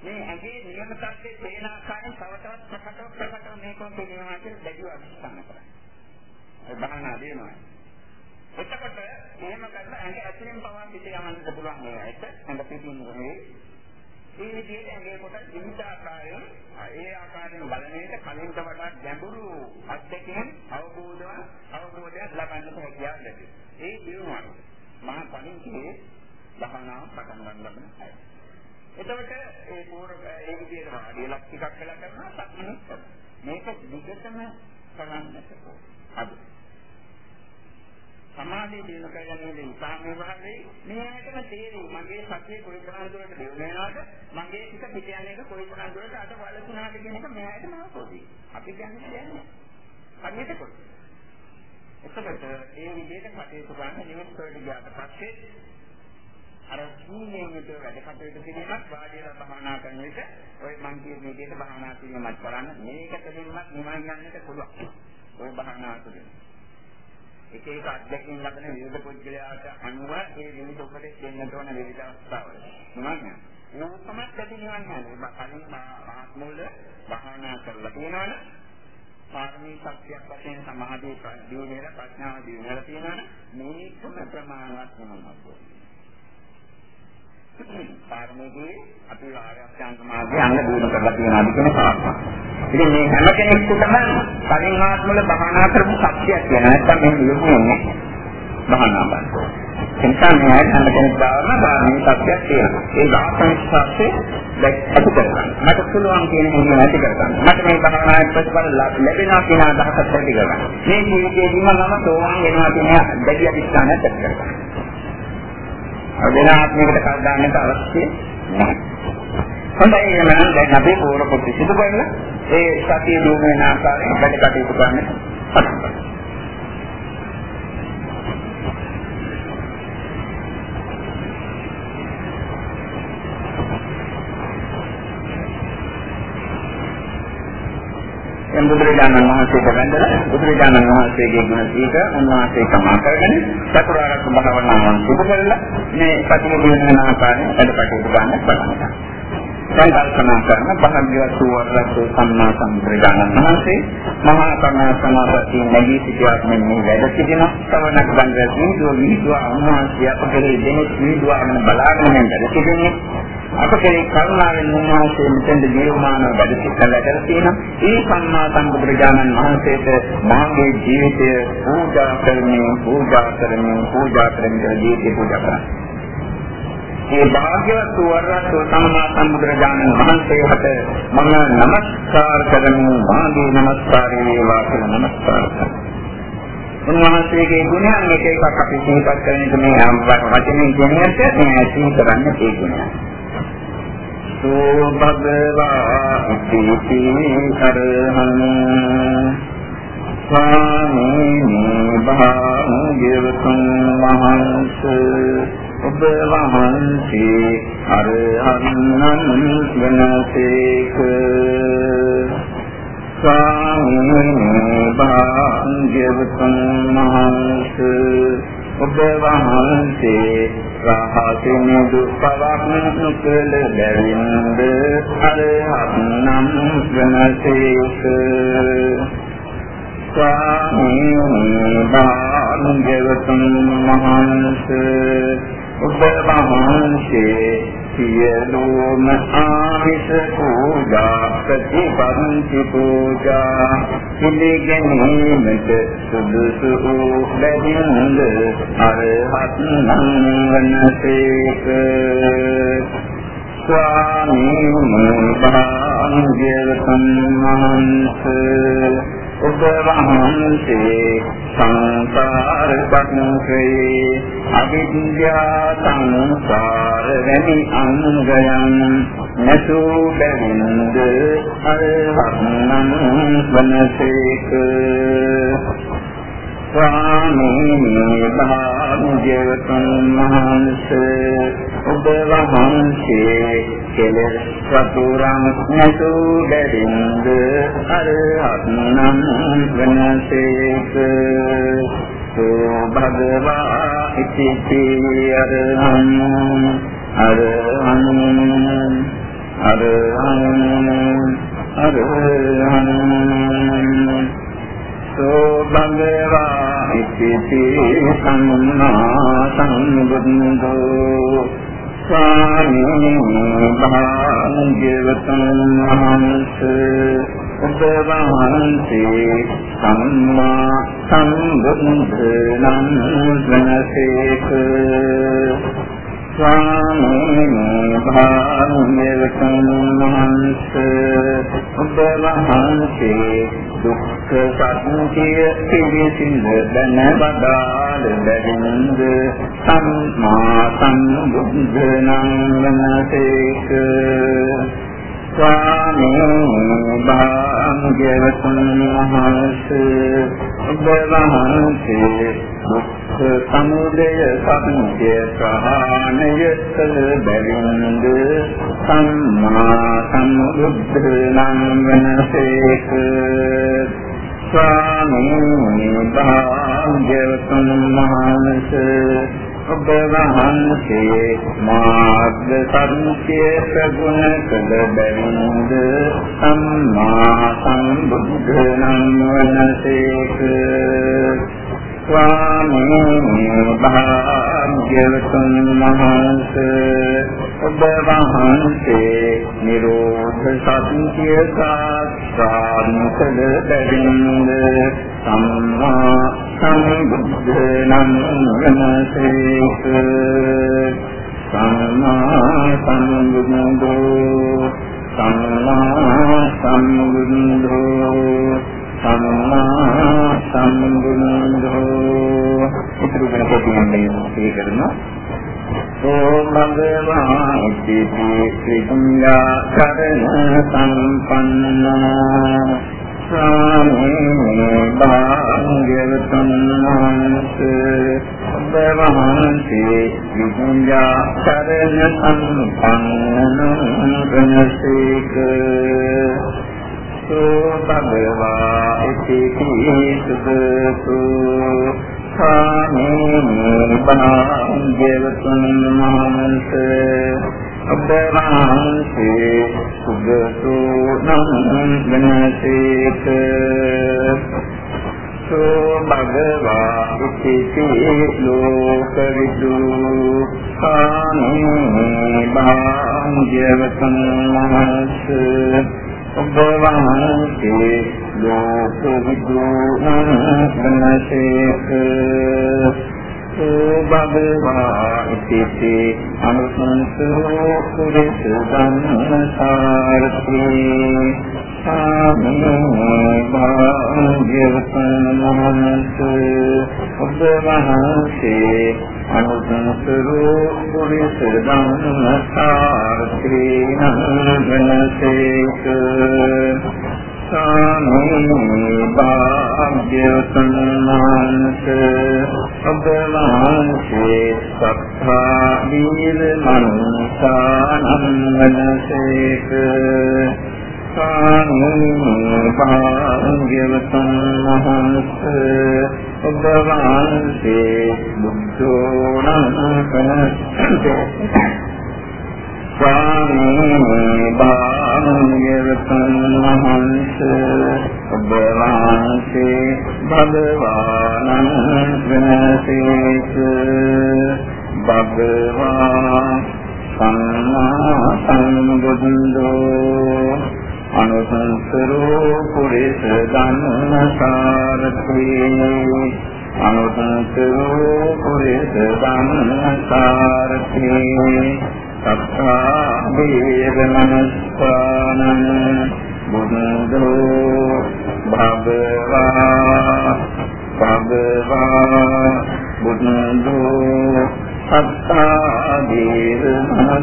මේ ඇගේ නියම තත්ත්වයේ තේන ආකාරයෙන් තව තවත් ප්‍රකටව ප්‍රකටව මේකම පෙන්වනවා කියලා දැඩිව අධිෂ්ඨාන කරා. ඒ බහනා දෙනවා. එතකොට එහෙම කරලා ඇඟ ඇතුලෙන් පවා පිට යවන්න පුළුවන් මේකට. ඇඟ පිටින් නෙවෙයි. ඒ විදිහට ඇගේ කොට විවිධ ආකාරයෙන් ඒ ආකාරයෙන් බලන විට කලින්ට වඩා ගැඹුරු අත්දැකීම් අවබෝධය අවබෝධයක් ලබන්නට හැකියාව ලැබේ. ඒ දිනුවා මහා කලින්ගේ භවනා පටන් ගන්න ලබන අය. එතකොට ඒ පූර්ව ඒ විදිහට වාඩිලා ටිකක් වෙලා කරනවා සක්මනේ. මේක දිගටම කරන්නට ඕන. සමාධිය දිනු කරගන්නේ උපාමේ භාවයේ මේ ඇයිටම තේරෙයි. මගේ සතිය කොයි තරම් දුරට දියුණු වෙනවද? මගේ පිට පිට යන එක කොයි තරම් දුරට අත වලසුනාද කියන එක මේ ඇයිටම අවබෝධයි. අපි කියන්නේ දැන්නේ හරියට කොයි. එතකොට ඒ විදිහට කටයුතු කරන නිවෙස් වලට ගියාට පස්සේ අර සීලයෙන් යුතුව වැඩ කටයුතු කිරීමත් වාඩිලා භාවනා කරන විට ඔය මං කියන විදිහට භාවනා කිරීමත් කරන්න මේක දෙන්නත් නිවන් යන්නට පුළුවන්. ඔය භාවනා තුළින්. එක එක අධ්‍යක්ෂින් ලබන විවිධ පුද්ගලයාට අනුව ඒ විවිධ උපදෙස් දෙන්නට ඕන විවිධ අවස්ථාවල. මොනවද? ඒකමත් ඇති නිවන් යන්නේ. කලින් ආත්මවල භාවනා කරලා තියෙනවනේ. පාරමී ශක්තියක් වශයෙන් සමාධිය දියුණුවලා ප්‍රඥාව දියුණුවලා තියෙනවනේ. මේකම ප්‍රමාණවත් වෙනවා. පාරමීදී අපි ආර්ය අෂ්ටාංග මාර්ගය අංග දිනු කරලා තියෙනවා කියන කාරණා. ඉතින් මේ හැම කෙනෙකුටම කලින් ආත්මවල භාවනා කරපු ශක්තියක් තියෙනවා. නැත්නම් මේ නියුන්නේ භාවනා බලන්න. එනිසා මේ හැම කෙනෙක් දාන පාරමී ශක්තියක් තියෙනවා. ඒ දාසන ශක්තිය දැක්කතු කරගන්න. මට පුළුවන් කියන හැඟීම ඇති කරගන්න. මට මේ භාවනාවේ ප්‍රතිඵල ලැබෙනවා කියන අදහසත් ඇති කරගන්න. මේ ජීවිතේදීම මම සෝවාන් වෙනවා කියන දැඩි අධිෂ්ඨානයක් ඇති කරගන්න. වෙන ආත්මයකට කල් දාන්නට අවශ්‍ය නැහැ. හොඳයි එහෙනම් දැන් අපි පූර්ව කොට සිදු කරලා ඒ සතිය දුර වෙන ආකාරයෙන් වැඩ කටයුතු කරන්න පටන් ගන්නවා. දැන් බුදුරජාණන් වහන්සේට වැඳලා බුදුරජාණන් වහන්සේගේ ගුණ සීක උන්වහන්සේ කමා කරගෙන චතුරාර්ය භාවනාවන් සිදු කරලා මේ ප්‍රතිමෝධන වෙන ආකාරයෙන් වැඩ කටයුතු ගන්න බලන්න. දැන් කල්පනා කරන භාග්‍යවත් වූ සම්මා සම්බුදුරජාණන් වහන්සේ මහා කරුණා සමාපatti නැගී සිටියාක් මෙන්න වැඩ සිටින සවනක් බංග දීදුව විදුව උන්වහන්සේ අපගේ දෙනෙත් විදුව අන්න බලාගෙන වැඩ සිටින්නේ අප කෙරේ කරුණාවෙන් උන්වහන්සේ මෙතෙන්ද ජීවමානව වැඩ සිටලා කරලා තියෙනවා. ඒ සම්මා සම්බුදුරජාණන් වහන්සේට මාගේ ජීවිතය පූජා කරමින් පූජා කරමින් පූජා කරමින් ජීවිතය පූජා කරා. ඒ භාග්‍යවත් වරණතු සම්මා සම්බුදුරජාණන් වහන්සේට මම নমස්කාර කරමි මාගේ নমස්කාරය වේවා කියලා নমස්කාර කරනවා. උන්වහන්සේගේ ගුණයන් එක එකක් අපි සිහිපත් කරන්නේ මේ වචනේ කියන්නේ මේ ඇසුරු කරන්නේ ඒ ගුණයන්. සෝ භගවා ඉති අරහං ස්වාමීනි භාග්‍යවතුන් වහන්සේ ඔබ වහන්සේ අරහන්නන් වනසේක ස්වාමීනි භාග්‍යවතුන් වහන්සේ ඔබ වහන්සේ රහසින් දුක්ඛවක් නුකල බැවින්ද අරහත් නම් වනසේක ස්වාමීනි භාග්‍යවතුන් වහන්සේ ඔබ වහන්සේ සියලුම ආමිෂ පූජා ප්‍රතිපන්ති පූජා පිළිගැනීමට සුදුසු වූ බැවින්ද අරහත් නම් වනසේක ස්වාමීන් වහන්සේ ඔබ වහන්සේ සංසාර පත්‍රේ අවිද්‍යා සංසාර වැනි අංගයන් නැසු බැවින්ද අරහත්නම් වනසේක. ස්වාමීනි භාග්‍යවතුන් වහන්සේ ඔබ වහන්සේ කෙලෙස් සතුරන් නැතු බැරින්ද අරහත් නම් වනසේක. සෝ භගවා ඉති අරහං අරහං අරහං අරහං සෝ භගවා ඉති සම්මා සම්බුද්ධෝ ස්වාමී භාග්‍යවතුන් වහන්සේ. ඔබ වහන්සේ සම්මා සම්බුද්ධ නම් වනසේක ස්වාමී භාග්‍යවතුන් වහන්සේ ඔබ වහන්සේ දුක්ඛ සත්‍ය පිළිසිඳ දැන බදාල බැවින්ද සම්මා සම්බුද්ධ නම් වනසේක ස්වාමී භාග්‍යවතුන් වහන්සේ ඔබ වහන්සේ දුක්ඛ සමුදය සත්‍ය ප්‍රහාණය කළ බැවින්ද සම්මා සම්බුද්ධ නම් වනසේක ස්වාමී භාග්‍යවතුන් වහන්සේ ඔබ වහන්සේ මාර්ග සත්‍ය ප්‍රගුණ කළ බැවින්ද සම්මා සම්බුද්ධ නම් වනසේක. ස්වාමී භාග්‍යවතුන් වහන්සේ ඔබ වහන්සේ නිරෝධ සත්‍ය සාක්ෂාත් කළ බැවින්ද සම්මා සම්බුද්ධ නම් වනසේක. සම්මා සම්බුද්ධෝ සම්මා සම්බුද්ධෝ සම්මා සම්බුද්ධෝ ඉතුරු වෙන කොටින්නේ ඉතිරි කරනවා ඕ භගවා ඉති ත්‍රිගුණා කරණ සම්පන්නා ස්වාමී භාග්‍යවතුන් වහන්සේ ඔබ වහන්සේ විඤ්ඤා කරණ සම්පන්නන ගණසේක සෝ භගවා ඉති සුදසු ස්වාමී භාග්‍යවතුන් වහන්සේ ඔබ වහන්සේ සුදසු නම් ගණසේක සෝ භගවා ඉති ලෝකවිදු ස්වාමී භාග්‍යවතුන් වහන්සේ. ඔබ වහන්සේ ලෝක විද්‍යානසේක භගවා ඉති අනුසංසෝ කුරිස ධම්මසාරති. සාමෝ භාග්‍යවතුන් වහන්සේ ඔබ වහන්සේ අනුසංසරෝ කුරිස ධම්මසාරති. නමනසේක සාමී භාග්‍යවතුන් වහන්සේ ඔබ වහන්සේ සත්තා වීර මනසානං වනසේක සාමී භාග්‍යවතුන් වහන්සේ ඔබ වහන්සේ බුද්ධෝ නමකනසේ ස්වාමී භාග්‍යවතුන් වහන්සේ ඔබ වහන්සේ භගවානං වෙනසේක භගවා සම්මා සම්බුද්ධෝ අනුසංසරෝ පුරිස ධම්මසාරති අනුසංසරෝ පුරිස ධම්මසාරති. සත්තා වේදනස්පානං බුද්ධෝ භගවා භගවා බුද්ධෝ සත්තා වේදනස්පානං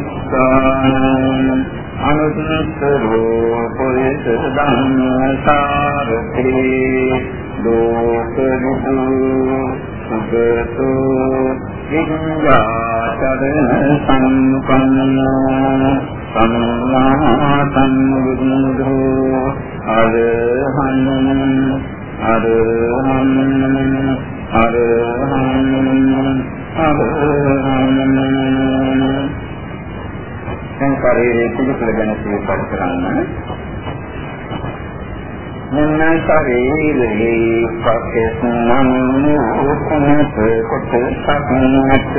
අනුත්තරෝ පුරිස ධම්මසාරති ලෝකවිදු සුගතෝ විඤ්ඤාචරණ සම්පන්නෝ සම්මා සම්බුද්ධෝ අරහං අරහං අරහං අරහං සංකාරයේ පිළිතුර ගැන සිහිපත් කරන්න. මෙන්න ශරීරේ පකෙස්නම් උපනත කොටසක් නැත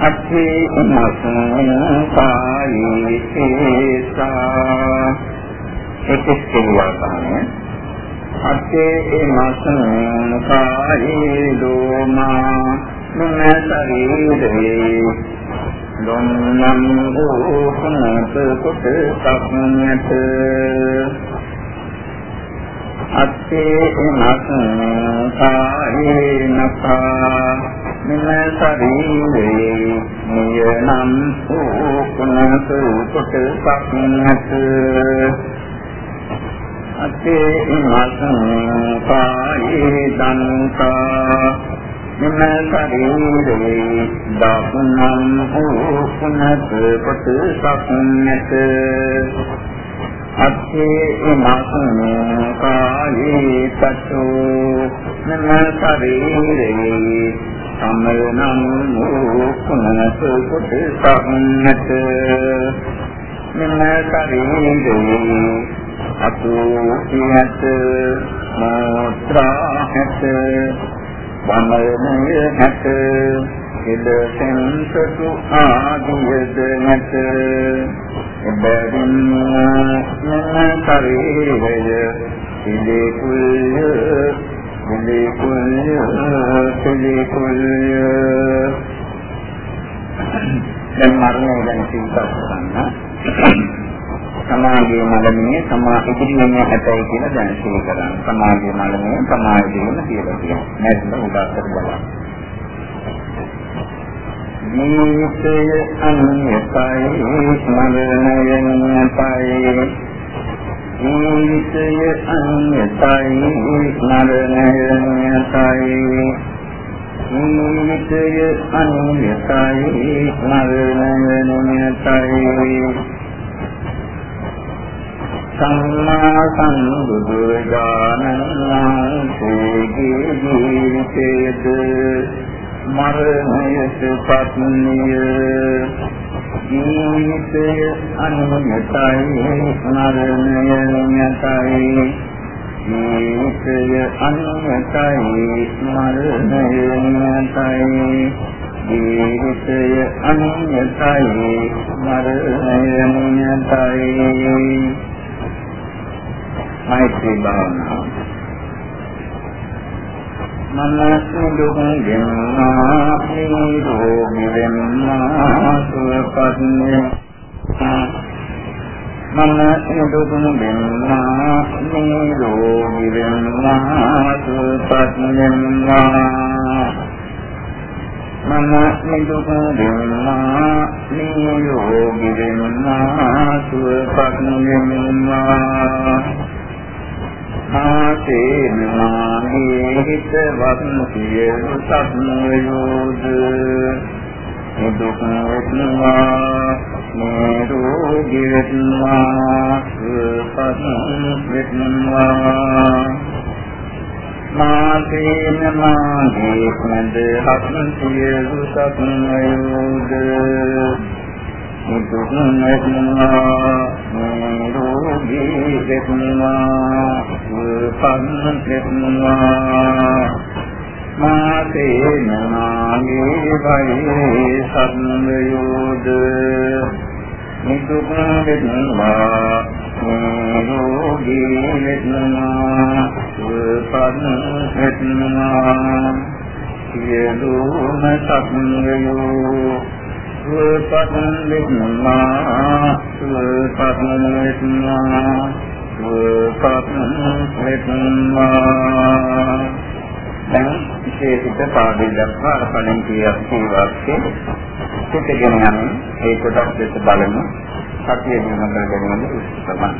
අත්ථේ මසං කායේ තේසා එක්ක කියවන්නේ අත්ථේ මසං කායේ දෝමා මන ශරීරේ ලොන්නම් ඕකනත කොට සක්නත අත්තේ මසං කායේ නසා මෙම ශරීරේ නියනම් ඕකුණස කොට සක්නත අතේ මසං කායේ දන්තා මෙම ශරීරේ දකුණම් ඕකුණස කොට සක්නත අත්තේ මසං කායේ තතෝ මෙම ශරීරේ සමරණං මොකුණස කොට සම්නත මෙන්න ශරීරේ අතෝ සියත මාත්‍රා හැත වමනය හැත ඉදසෙන් සතු ආදියද නැත. එබැවින් මෙන්න ශරීරය ඉදේ කුල්ය පිළිකුල්ය පිළිකුල්ය දැන් මරණය ගැන සිතක් ගන්න සමාජයේ මලමිය සමා ඉදිරියෙන් ඇතයි කියලා දැන සිහි කරන්න සමාජයේ මලමිය සමාජයේම කියලා කියනවා. නැත්නම් උදාහරණ බලන්න. ජීවිතය අන්‍යතයි ස්මරණයෙන් යතයි ජීවිතය අන්‍යතයි මරණයයි ජීවිතය අන්‍යතයි මරණයයි සම්මා සම්බුදුරජාණන් වහන්සේගේ ජීවිතයද මරණයට පත්නිය ජීවිතය අනුමතයි මරණය නියතයි ජීවිතය අනුමතයි මරණය නියතයි ජීවිතය අනුමතයි මරණය නියතයි මෛත්‍රී භාවනාව. මනසුදුන් ගෙන්නා නිරෝගී වෙන්නා සුවපත්නේ මනසුදුන් ගෙන්නා නිරෝගී වෙන්නා සුවපත්නේ මනසුදුන් ගෙන්නා නිරෝගී වෙන්නා සුවපත්නේ ආසේ මාගේ හිතවත් සියලු සත්වයෝද දුක් වෙත්වා නිරෝගී වෙත්වා සුවපත් වෙත්වා මාසේ මාගේ මන්ද හත් සියලු සත්වයෝද දුක් වෙත්වා නිරෝගී වෙත්වා පන්න දෙත්වා මාතේ නාගේ වෛරේ සම්මයෝද නිදුක් වෙත්වා නිරෝගී වෙත්වා පන්න දෙත්වා සියලුම සත්වයෝ සුපතං විද්මා සුපතං විද්මා සුපතං විද්මා දැන් විශේෂිත පාඩේ දක්වා අරපණින් කියක් කියවස්සේ සිටගෙන යන ඒ කොටස් දෙක බලමු සතිය දිනකර ගැනීම උත්සාහ කරනවා